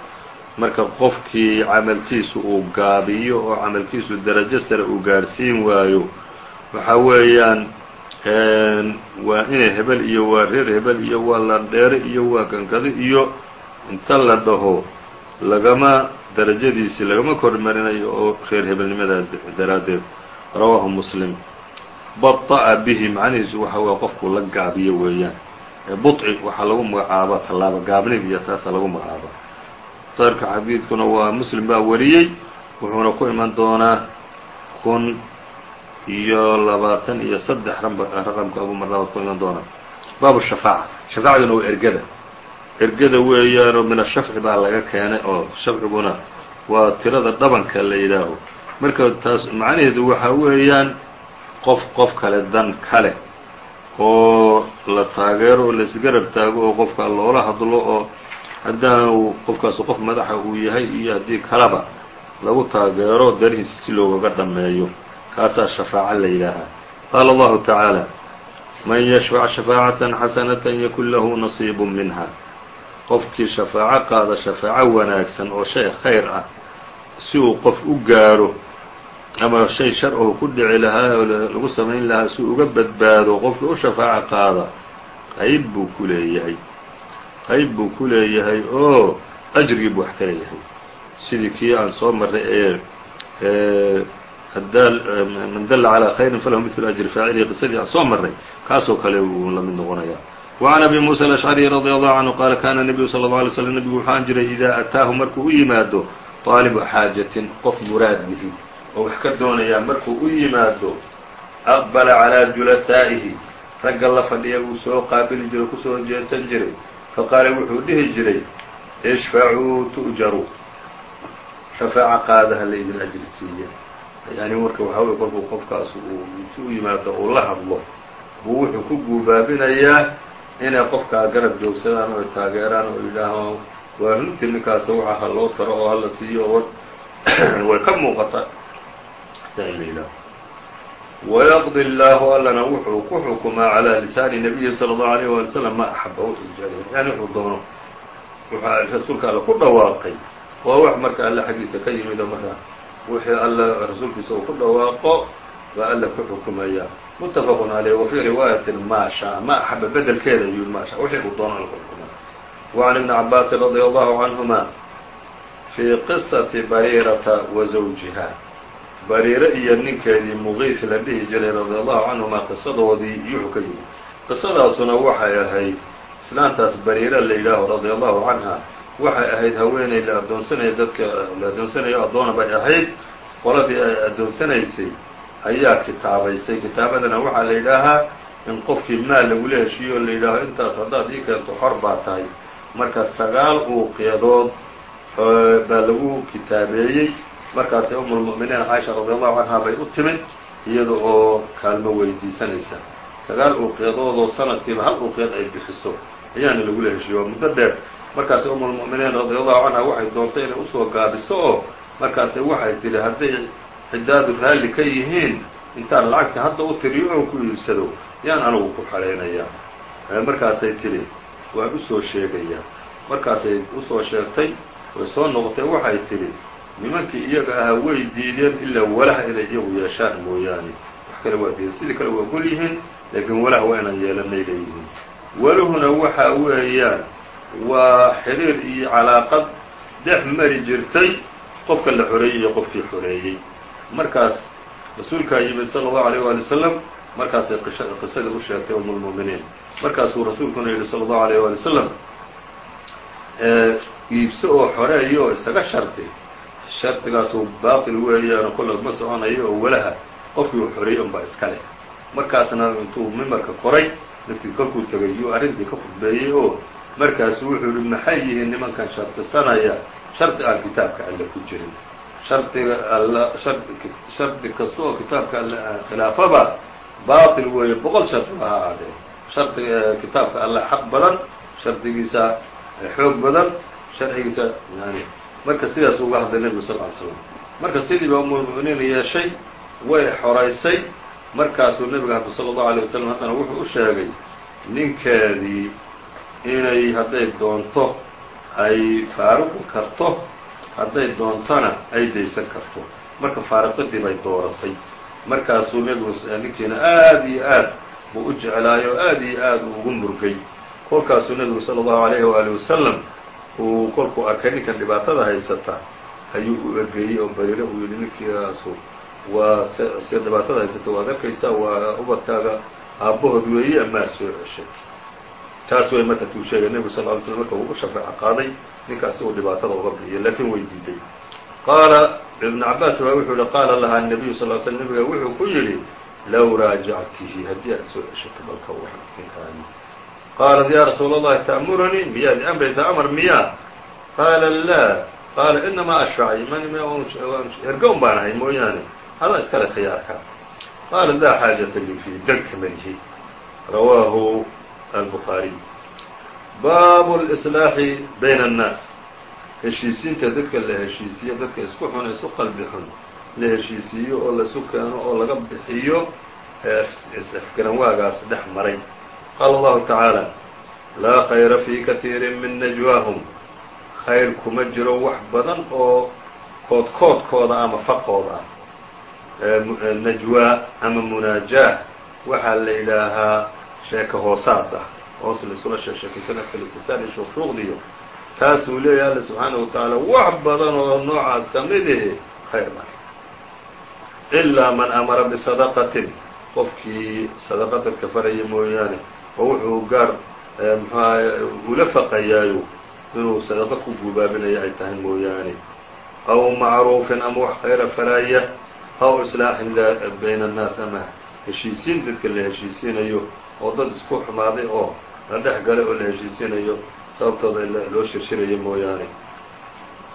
Marka qofkii camalkiisu uu gaabiyo oo camalkiisu darajo sare uu gaarhsiin waayo waxaa weeyaan waa inay hebel iyo waa reer hebel iyo waa landheere iyo waa kankado iyo inta la dhaho lagama darajadiisii lagama kormarinayo oo reer hebelnimadaa daraaddeed. Rawaahu muslim. Baطa'a bihi macnihiisu waxa weye qofkuu la gaabiyo weeyaan. Buطci waxaa lagu magacaaba tallaabo gaabnig iyo taasaa lagu magacaaba. Darka xadiidkuna waa muslim baa wariyey wuxuuna ku iman doonaa kun iyo labaatan iyo saddex raqamka abu marnabaad ku iman doonaa. Baabu shafaaca. Shafaacaduna waa ergada ergada weeyaanoo min ashafci baa laga keenay oo shafciguna waa tirada dhabanka la yidhaaho. Marka taas macnaheedu waxaa weeyaan qof qof kale dan kale oo la taageero oo laisgarab taago oo qofka loola hadlo oo haddaanu qofkaasu qof madaxa uu yahay iyo haddii kaleba lagu taageero darihiisa si loogaga dhameeyo. Kaasaa shafaaco la yidhaahaa qaala allahu tacaala man yashfac shafaacatan xasanatan yakun lahu nasiibu minha qofkii shafaaco qaada shafaaco wanaagsan oo shay khayr ah si uu qof u gaaro ama shay shar oo ku dhici lahaa oo lagu samayn lahaa si uga badbaado qofkii u shafaaco qaada qayb buu ku leeyahay. Qayb buu ku leeyahay oo ajrigii buu wax ka leeyahay. Sidii kii aan soo marray ee man dalla calىa khayrin falahu midlu ajri faacilihi qisadii aan soo marray kaasoo kale wuu la mid noqonayaa وعn abi muسى الأشcري رadي الله عanهu qaala kana النبyu slى الlه عlay slm nebigu wuxuu aan jiray إida ataahu markuu u yimaado طaalibu xaajatin qof muraad bihi oo wax ka doonayaa markuu u yimaado aqbala calىa julasaa'ihi ragga la fadhiya buu soo qaabili jiray kusoo jeedsan jiray faqaala wuxuu dhihi jiray ishfacuu tu'jaru shafaaca qaadaha laydin ajri siiye yani marka waxaa wey kolkuu qofkaas uu intu u yimaado uu la hadlo buu wuxuu ku guubaabinayaa inay qofkaa garab joogsadaan oo taageeraan oo yidhaaho waa runtii ninkaas waxa ha loo faro oo hala siiyo oo way ka muuqata. Saa in la yidhaaho wayaqdi llaahu allana wuxuu ku xukumaa calaa lisaani nabiyi sala allahu alayh waali slam maa axaba wuxuu jeclay yani wuxuu doono waxaa rasuulka alla ku dhawaaqay. Waa wax marka alle xaggiisa ka yimid oo markaa wixii alla rasuulkiisa uu ku dhawaaqo baa alla ku xukumayaa. متfq عalيه وفي riwaayaة ma شhaء ma axaba bedelkeeda yu ma شha wixii uu doono alle ku xukumaya وعن iبن cabاsi رadي الله عanهma في qصة barيرةa وزوجiha bariire iyo ninkeedii muqiis la dhihi jiray radia allahu canhuma qisadoodii yuxuu ka yimi qisadaasuna waxay ahayd islaantaas bariire la yidhaaho radia allahu canha waxay ahayd haweeney la addoonsanaya dadka la addoonsanayo addoona bay ahayd qoladii ay addoonsanaysay ayaa kitaabaysay. Kitaabadana waxaa la yidhaahaa in qofkii maal lagula heshiiyo la yidhaaho intaas haddaad ii keento xor baa tahay. Marka sagaal uuqyadood baa lagu kitaabeeyey. Markaasay um اlmu'miniin caaisha radi allahu canha bay u timid iyada oo kaalmo weydiisanaysa. Sagaal uuqyadoodoo sanadkiiba hal uuqyad ay bixiso ayaana lagula heshiiye waa muddo dheer. Markaasay um اlmu'miniin radi allahu canha waxay doontay inay u soo gaabiso oo markaasay waxay tidhi hadday xidaadu raalli ka yihiin intaan lacagta hadda u tiriyo oo ku iibsado yaan anigu ku xalaynaya markaasay tidhi waan u soo sheegayaa markaasay u soo sheegtay way soo noqotay waxay tidhi nimankii iyaga ahaa way diideen ilaa walaha inay iyagu yeeshaan mooyaane. Wax kale waa diideen sidii kale waa gol yihiin laakiin walaha waa inaan yeelanay leeyihiin. Waluhuna waxaa weeyaan waa xiriir iyo calaaqad dhex mari jirtay qofka la xoreeyey iyo qofkii xoreeyey markaas rasuulkaa yimid sala allahu alayh waali wasalam markaasay qisadii u sheegtay um markaasuu rasuulkuna yidhi sala allahu alayh waali wasalam iibso oo xoreeyo oo isaga shardi shardigaasu baatil weeyaano kollod ma soconayo oo walaha qofkii uu xoreeyey unbaa iska leh. Markaasna intuu mimbarka koray masjid kolkuu tegay yuu arrintii ka khudbeeyey oo markaasu wuxuu yihi maxay yihiin nimankan shardisanaya shardi aan kitaabka alle ku jirin shardiga all shardi kasta oo kitaabka alle khilaafaba baatil weeye boqol shardiba ha ahaadee. Shardiga kitaabka alle xaq badan shardigiisa xoog badan sharcigiisa yani marka sidaas uga hadlay nebigu sal ly slam marka sidiiba umulmu'miniin yeeshay way xoraysay markaasuu nebiga hadda sala allahu alay wasalam haddana wuxuu u sheegay ninkeedii inay hadday doonto ay faaruqi karto hadday doontona ay daysan karto. Marka faariqadii bay dooratay markaasuu nebigu ninkiina aad iyo aad buu u jeclaayay oo aad iyo aad ugu murgay. Kolkaasuu nebigu sala allahu alayhi waali wasalam uu kolkuu arkay ninkan dhibaatada haysata ayuu u ergeeyey oo bariire uu yidhi ninkaasu waa se dhibaatada haysata waad arkaysaa waa ubadkaaga aabbahood weeye amaa soo ceshay taas way marka tuu sheegay nebigu sal ly slm marka uu u shafeeco qaaday ninkaasi uu dhibaatada uga bixiyo laakiin way diiday qaala ibn cabaas baa wuxuu yihi qaala lahaa nabiyu sal l sl nebiga wuxuu ku yidhi low raajactihi haddii aad soo ceshato balka wax ninkaani. Qaalat ya rasuul اllahi ta'muranii miyaad amraysaa amar miyaa? Qaala laa qaala inamaa ashfacay erga un baan ahay mooyaane hada iskale khiyaarka. Qaala laa xaajata lii fii danka malihi rawaahu albukhaariy baabu اlإslaaxi bayna الnaas heshiisiinta dadka la heshiisiyo dadka isku xun isu qalbi xun la heshiisiiyo oo laisu keeno oo laga bixiyo isafgaranwaagaas dhex maray qaala allahu tacaala laa khayra fii katiiri min najwaahum khayr kuma jiro wax badan oo koodkoodkooda ama faqooda ah najwaa ama munaajaah waxaa la yidhaahaa sheeka hoosaada hoos laisula sheesheekaysan afkalisasaan iyo shuuqshuuqdiyo taasuu leeyahay alla subxaanahu wa tacaala wax badan oo noocaas ka mid ihi khayr ma ilaa man amara bisadaqatin qofkii sadaqa dadka faraya mooyaane oo wuxuu gaar mxuaha ula faqayaayo inuu sadaqo ku guubaabinayo ay tahay mooyaane aw macruufin ama wax khayra faraaya aw islaaxin bayna annaas ama heshiisiin dadka la heshiisiinayo oo dad isku xumaaday oo la dhex galay oo la heshiisiinayo sababtooda loo shirshirayo mooyaane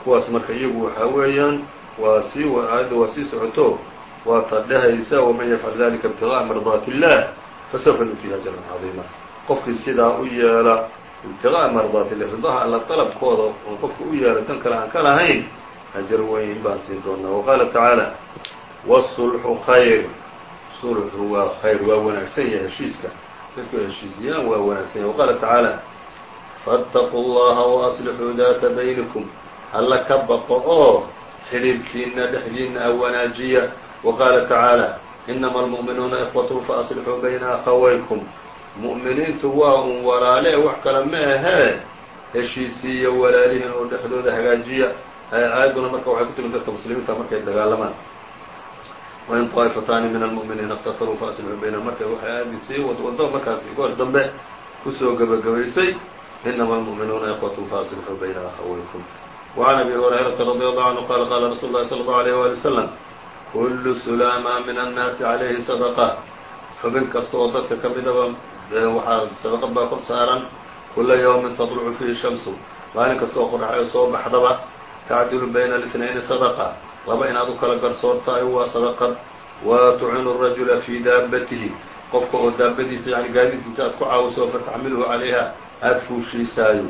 kuwaas marka iyagu waxaa weeyaan waa sii aayadda waa sii socoto waa ta dhehaysa waman yafcal dalika ibtigaءa mardaati illah fasawfa nutihi ajran cadiima qofkii sidaa u yeela ibtigaءa mardaati illah ridaha alla dalabkooda oo qofka u yeela dan kale aan ka lahayn ajar weyn baan siin doonaa waqaala tacaala wالsulxu khayr sulxu waa khayr waa wanaagsan yahay heshiiska dadku heshiisiyaan waa wanaagsan yahay waqaala tacaala faاtaquu اllaha وaslixuu daata baynikum alla ka baqo oo xidhiirkiina dhexdiina a wanaajiya waqaala tacaala inama almu'minuuna ikhwatun faaslixuu bayna akhawaykum mu'miniintu waa un walaale wax kale ma ahee heshiisiiya walaalihiin oo dhexdooda hagaajiya aayadduna marka waxay ku timi dadka muslimiinta markay dagaalamaan wain طaa'ifataani min almu'miniina اqtataluu faaslixuu baynahum marka waxay aayadii sii wadwado markaas goor dambe kusoo gebagabaysay inama almu'minuuna ikhwatun faaslixuu bayna akhawaykum وعn أbي هريرة رضي الله عنه qال qال رsuل الlhi صلى الله عليه وaلي وسلم كل سلاama min الناasi عalayhi صدقة xubin kasta oo dadka ka midaba waxaa sadqad baa kor saaran kula yومi تطلcu فيhi شhمسu maalin kasta oo qoraxyo soo baxdaba tacdilu bayna الاثنayni صدقة laba inaad u kala garsoortaay waa صدقad wa tucinu الرaجuلa fي daabatihi qofka oo daabadiisa yani gaadiidkiisa aad ku caawiso fatxmilhu عalayha aada fuushiisaayo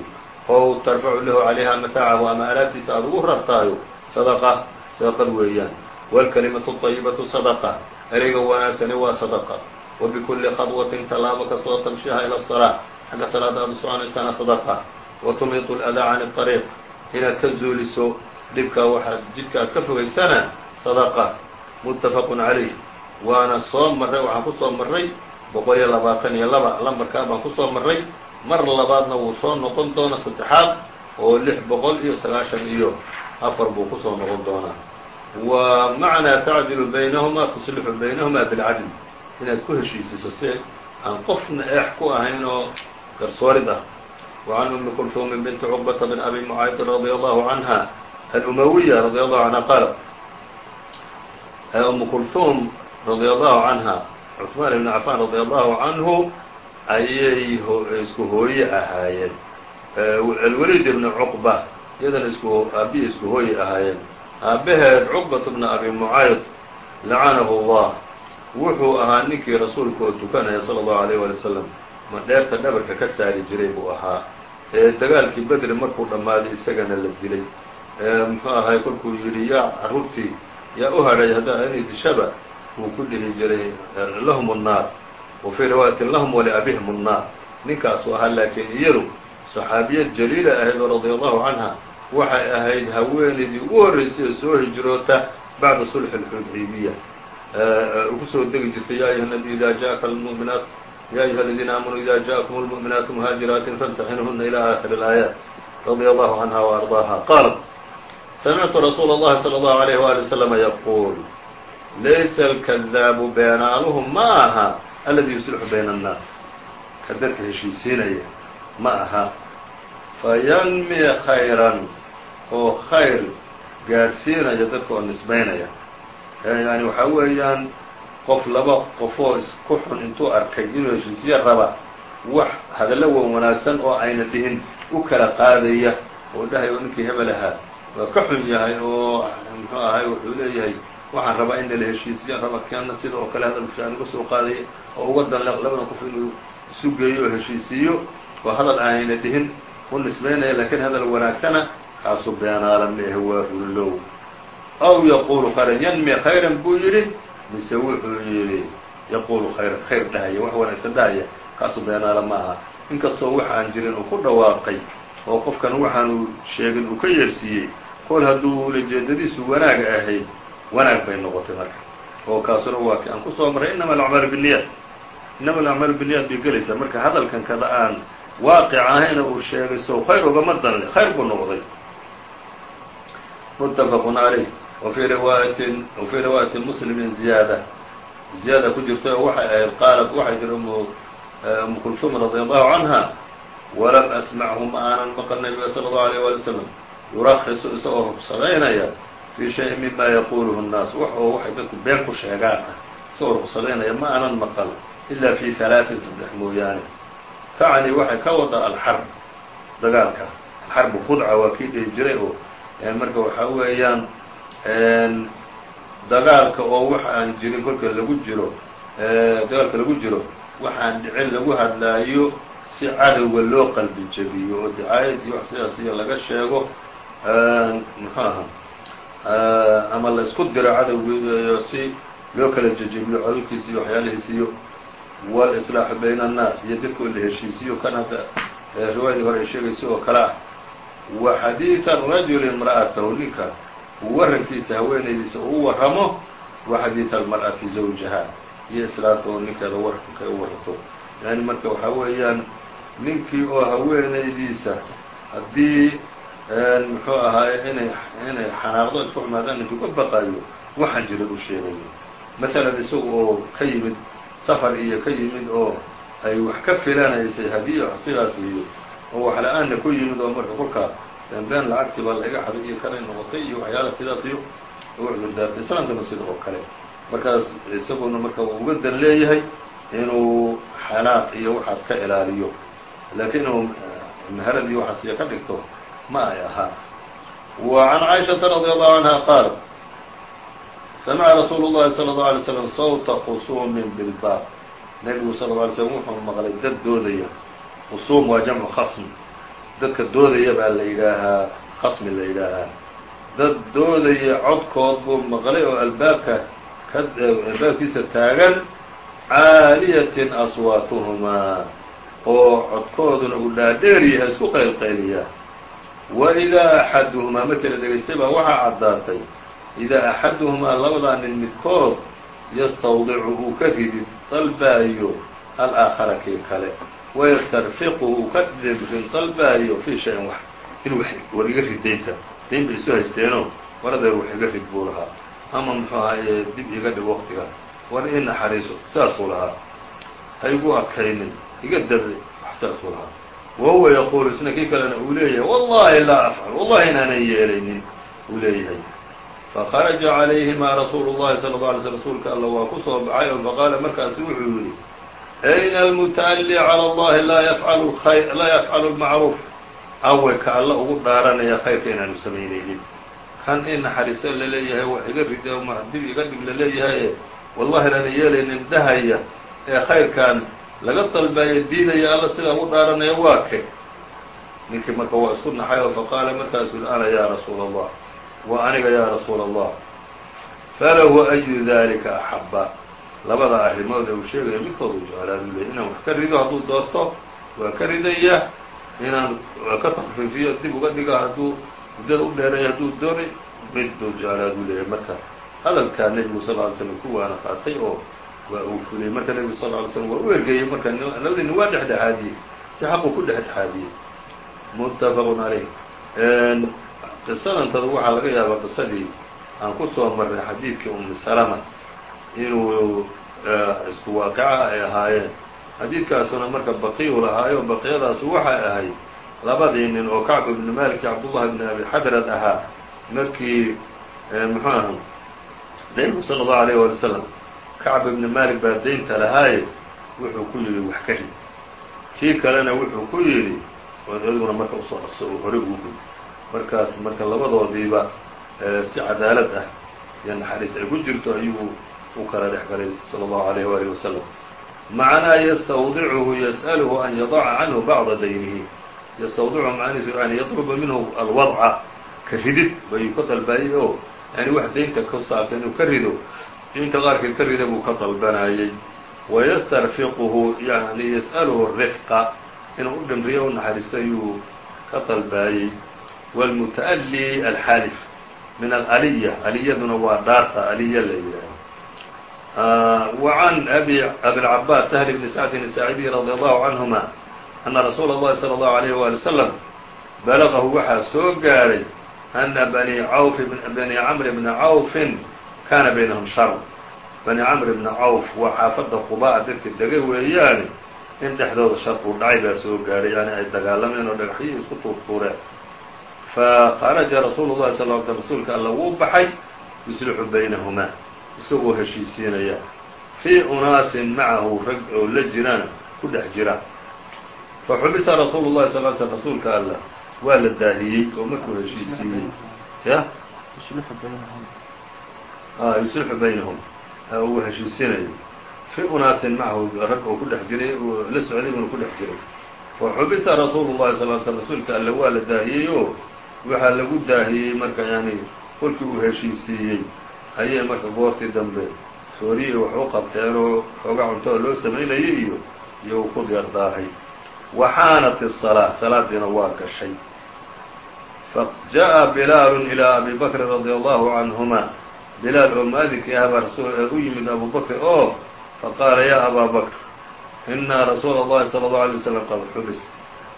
ow tarfacu lahu calayha mataacahu ama alaabtiisa aada ugu rartaayo sadaqa sadaqad weeyaan wاlkalimatu طayibatu sadaqa ereyga wanaagsani waa sadaqa wa bikulli khadwatin tallaabo kastoo tamshiha ila الsalaa xagga salaada aad u soconaysana sadaqa wa tumiitu اladaa can الطariiq inaad ka zuuliso dhibkaa waxaad jidka aad ka fogaysana sadaqa muttafaqun calayh waana soo marray waxaan ku soo marray boqol iyo labaatan iyo laba lambarkaa baan ku soo marray. Mar labaadna wuu soo noqon doona saddexaad oo lix boqol iyo sagaashan iyo afar buu ku soo noqon doonaa. Wa macnaa tacdilu baynahumaa tuslixu baynahumaa bilcadl inaad ku heshiisiso si aan qofna eex ku ahayn oo garsoorid ah. Wacan umi kulsuumin binti cuqbata bin abi mucaydin radia allahu canha alumawiya radي allahu canha qaalat umu kulثuum radي allahu canha cثmaan ibn cafan radي allahu canhu ayay isku hooye ahaayeen alwaliid ibn cuqba iyadana isku aabihi isku hooye ahaayeen aabbaheed cuqbat bna abi mucayd lacanahu allah wuxuu ahaa ninkii rasuulka oo tukanaya sala allahu alayh wali wasalam ma dheerta dhabarka ka saari jiray buu ahaa ee dagaalkii bedri markuu dhammaaday isagana la dilay muxuu ahay kolkuu yidhi yaa carruurtii yaa u hadhay haddaa inay dishaba wuu ku dhihi jiray lahum nnaar wa fii riwaayatin lahum waliabihim الnaar ninkaasuu ahaa laakiin iyadu صaxaabiyad jaliila ahayd oo radia allahu canha waxay ahayd haweenaydii ugu horreysay oo soo hijroota bacda sulxi اlxudaybiya ugu soo degi jirtay ya ayuha nabi ida jaءaka muminaat ya ayuha aladiina aamanuu ida jaءakum اlmuؤminaatu muhaajiraatin faاmtaxinuhuna ilى aakhiri اlaayaat radia allahu canha وardaaha qaalat samictu rasuula اllahi salى اllahu عalayh wali waslama yaquul laysa اlkadaabu beenaaluhu ma aha aladi yuslixu bayna annaas ka dadka heshiisiinaya ma aha fayanmi khayran oo khayr gaadhsiinaya dadka oo nisbaynaya yani waxaa weeyaan qof laba qofoo isku xun intuu arkay inuu heshiisiya raba wax hadallo wan wanaagsan oo ayna dhihin u kala qaadaya oo dhahayo ninkii hebel ahaa waa ka xun yahay oo muxuu ahay wuxuu leeyahay waxaan rabaa in la heshiisiya raba sida oo kale hadal kushaan uga soo qaadaya oo uga danleeq labada qof inuu isu geeyo oo heshiisiiyo oo hadal aanayna dhihin u nisbaynaya lakiin hadal wanaagsana kaasu beenaala meehe waa rullow aw yaquulu khayran yanmi khayran buu yidhi mise wuxuu yidhi yaquulu khayran khayr dhahaya wax wanaagsan dhahaya kaasu beenaala ma aha. Inkastoo wax aan jirin uu ku dhawaaqay oo qofkan waxaanu sheegin uu ka yeersiiyey kol hadduu ulajeedadiisu wanaaga ahayd wanaag bay noqotay marka. Oo kaasuna waa ki aan ku soo maray inama alacmaalu binniyaat. Inama alacmaalu binniyaat bay gelaysaa. Marka hadalkan kada aan waaqic ahayna uu sheegay sow khayr ugama danle khayr buu noqday. Muttafaqun calayh wa riwaayatin wa fii muslimin ziyaada. Ziyaada ku jirtay waxay ahayd qaalat waxay tiri umu umu kulsum radi allahu canha walam asmachu ma aanan maqal nabiga salى اllahu alيyه wali wslam yurakisu isagoo rugsadaynaya fii shayin mima yaquluhu الnaas wax oo waxay dadku been ku sheegaan ah isagoo ruqsadaynaya ma aanan maqal ilaa fi halaatin saddex mooyaane tacni waxay ka wada alxarb dagaalka alxarbu qudca waa kii dhihi jiray oo marka waxaa weeyaan dagaalka oo wax aan jirin kolka lagu jiro dagaalka lagu jiro waxaan dhicin lagu hadlaayo si cadowga loo qalbi jebiyo oo dicaayad iyo wax sidaas iyo laga sheego muxuu aha ama la isku diro cadowga si loo kala jejebiyo codolkiisa iyo waxyaalihiisa iyo walislaaxu bayna annaas iyo dadka la heshiisiyo. Kan hadda riwaayadii hore ay sheegaysa oo kale ah wa xadiiثan rajuli imra'atahu ninka uu haweenaydiisa uu waramo wa xadiiث almar'ati zawjaha iyo islaamta oo ninkeeda warka u waranto yani marka waxaa weeyaan ninkii oo haweenaydiisa haddii muxuu ahaaye inay inay xanaaqdo isku xumaadaan ninkii ka baqayo waxaan jira u sheegayo masalan isaga oo ka yimid safar iyo ka yimid oo ay wax ka filanaysay hadiyo sidaas iyo oo wax la'aanna ku yimid oo marka kolkaa been lacagtii baa laiga xaday iyo kanay noqotay iyo waxyaala sidaas iyo ucudurdaartay islaamkana sida oo kale. Markaas isaguna marka uu uga dan leeyahay inuu xanaaq iyo waxaas ka ilaaliyo laakiin inuu meherad iyo waxaas iyo ka dhigto ma ay ahaa wa can caaishaةa radي allahu canha qaal samca rasuulu الlahi salى الlaه alay slam sawta qusuumin bilbaab nebigu sal ه alay slm wuxuu maqlay dad doodaya qusuum waa jamcu khasm dadka doodaya baa la yidhaahaa khasmi la yidhaahaa dad doodaya codkood buu maqlay oo albaabka ka albaabkiisa taagan caaliyatin aswaatuhumaa oo codkooduna uu dhaadheer yahay isku qaylqayliyaa wa idaa axaduhumaa markii la dhegaystay baa waxaa caddaatay idaa axaduhumaa labadaa nin midkood yastawdicu uu ka ridi dalbaayo alaakhara kii kale wayastarfiqu uu ka dhibrin dalbaayo fii shayin wax in war iga rid daynta. Dayn bay isu haysteenoo waradeer wax iga rid buu lahaa. Ama muxuu ahaye dib iga dhig waqtiga war ii naxariiso saasuu lahaa. Ha igu adkaynin iga wax saasuu lahaa wa huwa yaquulu isna kii kalena uu leeyahay wallahi laa afcal wallahi inaanan yeelaynin uu leeyahay. Fakharaja calayhimaa rasuulu llahi sala alla alay sl rasuulka alla waa ku soo baxay oo faqaala markaasu wuxuu yidhi ayna almuta'alli cala allahi laa yafcalu khayr laa yafcalu lmacruuf awe alla ugu dhaaranaya khayrka inaanu samaynaynin kan in naxariiso la leeyahay wax iga rid dib iga dhig la leeyahay wallahi inaana yeelaynin dhahaya ee khayrkan laga dalbayo diidaya alla sidaa ugu dhaaranaya waa ke ninkii marka waa isku naxay oo faqaala markaasu ana yaa rasuula allah wa aniga yaa rasuula allah falahu ayu dalika axaba labada arrimood ee uu sheegaya midkood uu jeclaadu leeyay inaan wax ka rido hadduu doorto waa ka ridaya. Inaan ka takfiifiyo dib uga dhigo hadduu muddada u dheereeya hadduu doonay miduu jeclaaduu leeyahay. Marka hadalkaa nebigu sal ly ku waana qaatay oo waa uu fuliyey marka nebigu sal ly slm waa u ergeeyey marka labadii nin waa dhexdhexaadiyey si xaquu ku dhexdhexaadiyey muttafaqun calayh qisadantada waxaa laga yaabaa qisadii aan ku soo marray xadiidkii umi salama inuu isku waaqica ay ahaayeen. Xadiidkaasuna marka baqiyu lahaayo baqiyadaasu waxay ahayd labadii nin oo kacb ibni malik iyo cabdullahi ibni abi xadrad ahaa. Markii muxuu aha nebigu sala allahu alayh wali wasalam kacb ibni malik baa daynta lahaaye wuxuu ku yidhi wax ka rid kii kalena wuxuu ku yidhi adiguna marka usoo dhaqso oo hore ugu gud markaas marka labadoodiiba si cadaalad ah iyo naxariis ay ku jirto ayuu u kala dhex galay salى الlahu عalيyه walih waslم macnaa ystawdichu yasأlhu an yadaca canhu bacضa daynihi ystawdichu macnihiisu yani yطlubu minhu alwadca ka ridid bayuu ka dalbayay oo yani wax daynta ku saabsan inuu ka rido daynta qaarkeed ka rida buu ka dalbanayay wayastarfiquhu yani yasأlhu rifqa inuu u dhimriyo u naxariisto ayuu ka dalbaayey wاlmuta'lي alxaalif min alaliya aliyaduna waa dhaarta aliya la yidhaaho وعn أbي أبيالعباس سهل بن سعد الساعدي رضي الله عنهما أن رsuuل الlahi صلى الله عليه وaلي وسلم بلغhu waxaa soo gaaray أنa بني عوف بني cمر بن عوف kaana baynahum shar bani camr bni cawf waa xaafada qubaa dadka degay weeyaane in dhexdooda shar uu dhacay baa soo gaadhay yani ay dagaalameen oo dhagaxyihii isku tuurtuureen faqaraja rasuulu llahi sal l sl rasuulka alla wuu baxay yuslixu baynahumaa isagoo heshiisiinaya fii unaasin macahu rag oo la jiraan ku dhex jira. Fa xubisa rasuulu llahi sal sl rasuulka alla waa la daahiyey oo markuu heshiisiiyey ya? yuslixu baynahum uu heshiisinayo fi unaasin macahu rag oo ku dhex jiray la socday inuu ku dhex jiray waxubisa rasuulu llahi sal l sl rasuulka alle waa la daahiyey oo waxaa lagu daahiyey marka yani kolkii uu heshiisiiyey ayay marka goortii dambe sooriyi wax u qabteenoo xooga cuntoa loo samaynayay iyo iyo uu ku diyaardaahay waxaanat isalaa salaadiina waa gashay fa jaءa bilaalu ilىa abi bakrin radi allahu canhuma bilaal oo muadinkii ah baa u yimid abu bakr oo faqaala ya abaa bakr inaa rasuula اllahi salى الlaه عalيه waslm qad xubis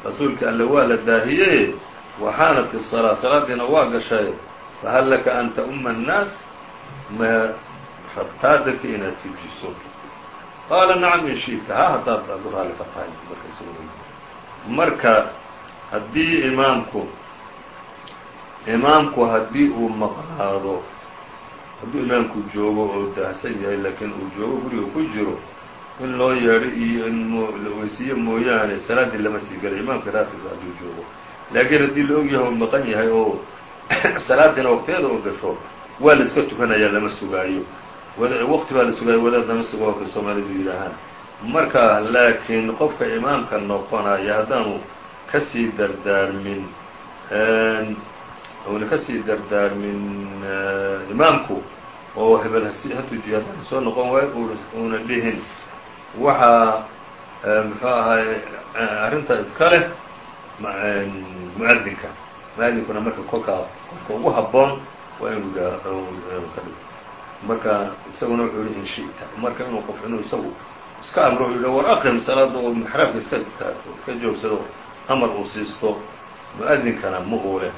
rasuulka alle waa la daahiyey waxaanat الصلاة salaadiina waa gashay fahal laka an tauma الnaas ma rabtaa dadka inaad tujiso qaala nacam in shiئta ha haddaad aad u raali ka tahay marka haddii imaamku imaamku haddii uu maqnaado hadduu imaamku joogo oo daahsan yahay laakiin uu joogo guriga ku jiro in loo yeedho iyo in la weysiiyo mooyaane salaaddii lama sii galay imaamka raatibka hadduu joogo. Laakiin haddii la og yahay oo maqan yahay oo salaadiina waqtigeeda oo gasho waa la iska tukanayaa lama sugaayo. Waqti baa la sugaayo wadaad lama sugo ka soomaalidu yidhaahaan marka laakiin qofka imaamka noqonaya haddaanu ka sii dardaarmin una ka sii dardaarmin imaamku oo hebel ha tujiyo haddaan soo noqon waayo una dhihin. Waxaa muxuu ahaay arrinta iska leh muadinka. Muadinkuna marka kolkaa qofka ugu habboon waa inuu ka dhigo. Marka isaguna wuxuu yihi in shi'ta. Marka inuu qof inuu isagu iska amro yidha war aqim salaada oo maxraabka iska iska joogsado amar uu siisto mu'adinkana ma uu leh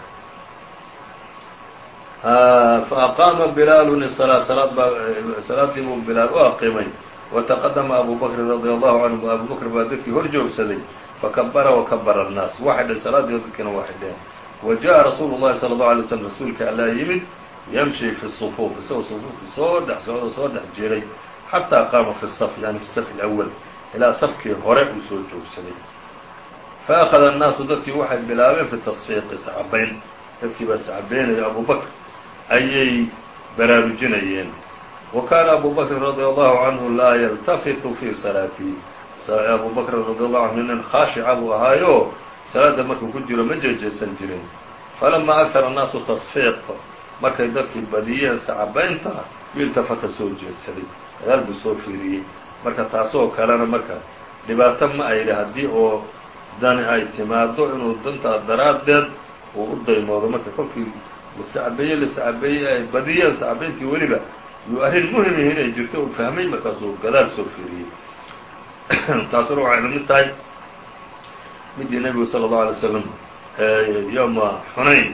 faaqaama bilaalun الصلاة salaad baa salaadii buu bilaal u aqimay wataqadama abu bakrin radي allahu canhu abu bakr baa dadkii hor joogsaday fakabara wakabara الnaas waa xidhay salaadii dadkiina waa xidheen wa jaءa rasuulu الlahi salى الlaه alay slm rasuulka allaa yimid yamshi fi الصfuuf isagoo sufuufta soo dhex socdo soo dhex jiray xataa qaama fi الsaf yani fi الsaf اlأwl ilaa safkii hore uu soo joogsaday faأkhada الnaasu dadkii waxay bilaabeen fi tasfiiqi sacabayn dadkii baa sacabeynaya abu bakr ayay baraarujinayeen. Wa kaana abu bakrin allahu canhu laa yaltafitu fii salaatihi abu bakrin radi allahu canhu nin khaashica buu ahaayo salaadda markuu ku jiro ma jeejeesan jirin. Falamaa ahara annaasu tasfiiq markay dadkii badiyeen sacabaynta iltafata soo jeedsaday. Gadaal buu soo fiiriyey. Marka taasoo kalena marka dhibaato ma ayidhi haddii oo dani ay timaado inuu dantaa daraaddeed uu u daymoodo marka kolkii lasacabeeye lasacabeeyey ay badiyeen sacabeyntii weliba yuu arrin muhiim yihi inay jirto uu fahmay markaasuu gadaal soo fiiriyey taasuna waxay la mid tahay midii nebigu sala allahu alay slam yowma xunayn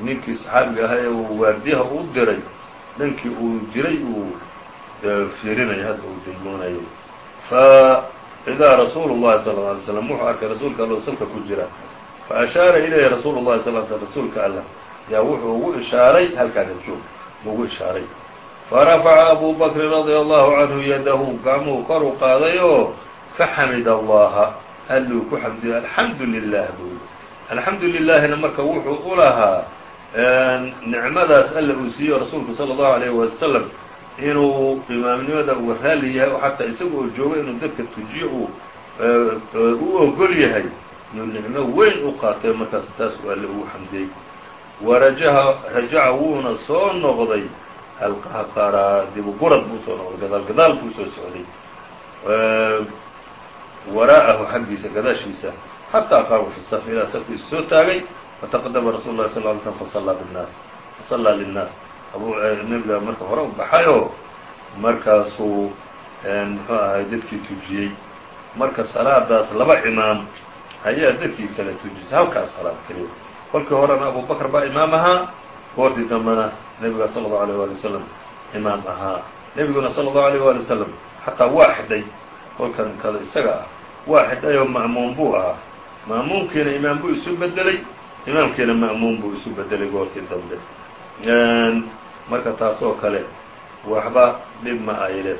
ninkii saxaabiga ahaa ee uu waardiyaha u diray dhankii uu jiray uu fiirinaya hadda uu daymoonayay fa idaa rasuulu llahi sala lla alay slam wuxuu arkay rasuulka alloo safka ku jira fa ashaara ilayhi rasuulu l sl rasuulka allah yaa wuxuu ugu ishaaray halkaana joog ugu ishaaray. Farafaca abu bakrin radia allahu canhu yadahu gacmuhu kor u qaaday oo faxamid allaha alluu ku xamdiyo alxamdu lilah buu alxamdu lilaahina marka wuxuu u lahaa nicmadaas alla uu siiyo rasuulku sala allahu alayh wasalam inuu imaamnimada uu raali yahay oo xataa isaga oo joogo inuu dadka tujiyo uu u ogol yahay inuu nicmo weyn u qaatay markaas taas uu alle ugu xamdiyey warajaha rajaca wuuna soo noqday alqahqaraa dibugurad buu soo noqday gadaal gadaal buu soo socday. Waraa'ahu xaggiisa gadaashiisa xataa qaama fi saf ilaa safkiisa soo taagay fataqadama rasuulu lahi sal ly slm fasallaa binnaas fasallaa linnaas. Abu nebiga marka hore u baxayoo markaasuu muxuu ahay dadkii tujiyey. Marka salaadaas laba imaam ayaa dadkii kala tujisay halkaas salaad keliya kolkii horena abu bakr baa imaam ahaa goortii dambena nebiga sal allau alيyh wali wasalam imaam ahaa. Nebiguna sal allahu alayh wali wasalam xataa waa xidhay kolkan kada isaga ah waa xidhay oo ma'muum buu ahaa. Ma'muumkiina imaam buu isu bedelay imaamkiina ma'muum buu isu bedelay goortii dambe. Marka taas oo kale waxba dhib ma ayle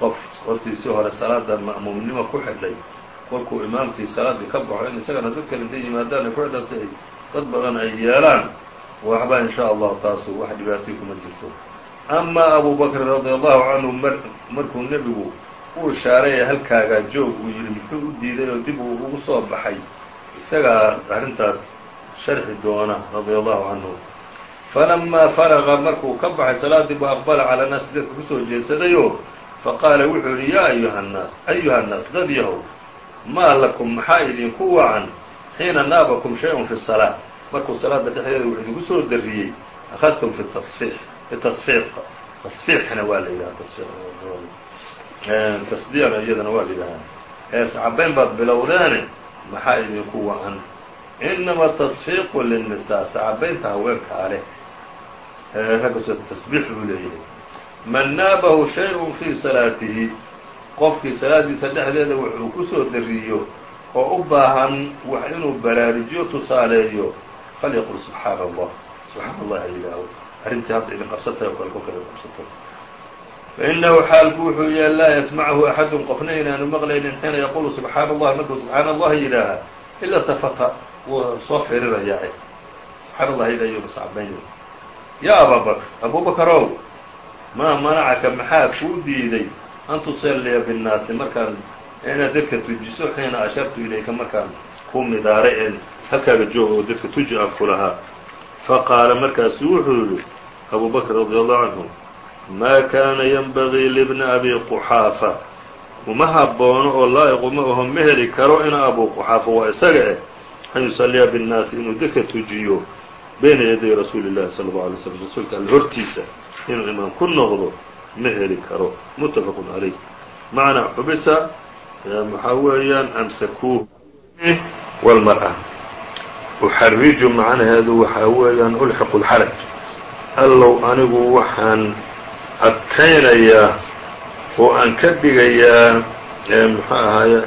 qof hortiisii hore salaada ma'muumnimo ku xidhay kolkuu imaamkii salaadii ka baxo in isagana dad kale intay yimaadaan ay ku xidhan si ay dad badan ay yeelaan waxba in sha allahu taasu wax dhibaatay kuma jirto. Amaa abu bakrin radia allahu canhu mar markuu nebigu u ishaaray halkaagaa joog uu yidhi muxuu u diiday oo dib uu ugu soo baxay? Isagaa arrintaas sharxi doona radia allahu canhu falamaa faraqa markuu ka baxay salaaddii bu aqbala calaa naasi dadka ku soo jeedsadayoo faqaala wuxuu yidhi yaa ayuha nnaas ayuha nnaas dad yahow maa lakum maxaa idinku wacan xiina naabakum shay-un fi salaa markuu salaada dhexdeeda wuxuu idinku soo dariyey akhadtum fi tasfiix fi tasfiiq tasfiixna waa la yidhaha tasdiyana iyadana waa la yidhahaa hees cabayn baad bilowdeene maxaa idinku wacan inama tasfiiqu linnisaa sacabaynta haweenkaa leh raggaso tasbiix buu leeyahay man naabahu shay-un fii salaatihi qofkii salaadiisa dhexdeeda wuxuu ku soo dariyo oo u baahan wax inuu baraarujiyo tusaaleeyo falyaqul subxaana allah subxaana allah ha yidhaaho arrintii hadda idin qabsatay oo kale kolka idin qabsato fainahu xaalku wuxuu yahay laa yasmachu axadun qofna inaanu maqlaynin xiina yaqulu subxaana allah markuu subxaana allah yidhaaha ila tafata wuu soo firiraya subxaana allah ida ayuu mascabaynay yaa abaa bakr abuu bakarow maa manacaka maxaa kuu diiday? An tusalliya binnaasi markaan inaad dadka tujiso xiina ashartu ilayka markaan ku midaaray een halkaaga joog oo dadka tuji aan ku lahaa. Faqaala markaasu wuxuu yihi abu bakr radi allahu canhu maa kaana yenbagii libni abi quxaafa. Uma haboono oo laa'iqu ma aho ma heli karo ina abu quxaafa waa isaga eh an yusalliya binnaasi inuu dadka tujiyo bayna yaday rasuuli اllahi sal اllau alay slam rasuulka alle hortiisa inuu imaam ku noqdo ma heli karo. Muttafaqu calayh macnaa xubisa waxaa weeyaan amsakuuh wاlmarأة uxariju macnaheedu waxaa weeyaan ulxiqu اlxaraj allow anigu waxaan adkaynayaa oo aan ka dhigayaa muxuu ahaaye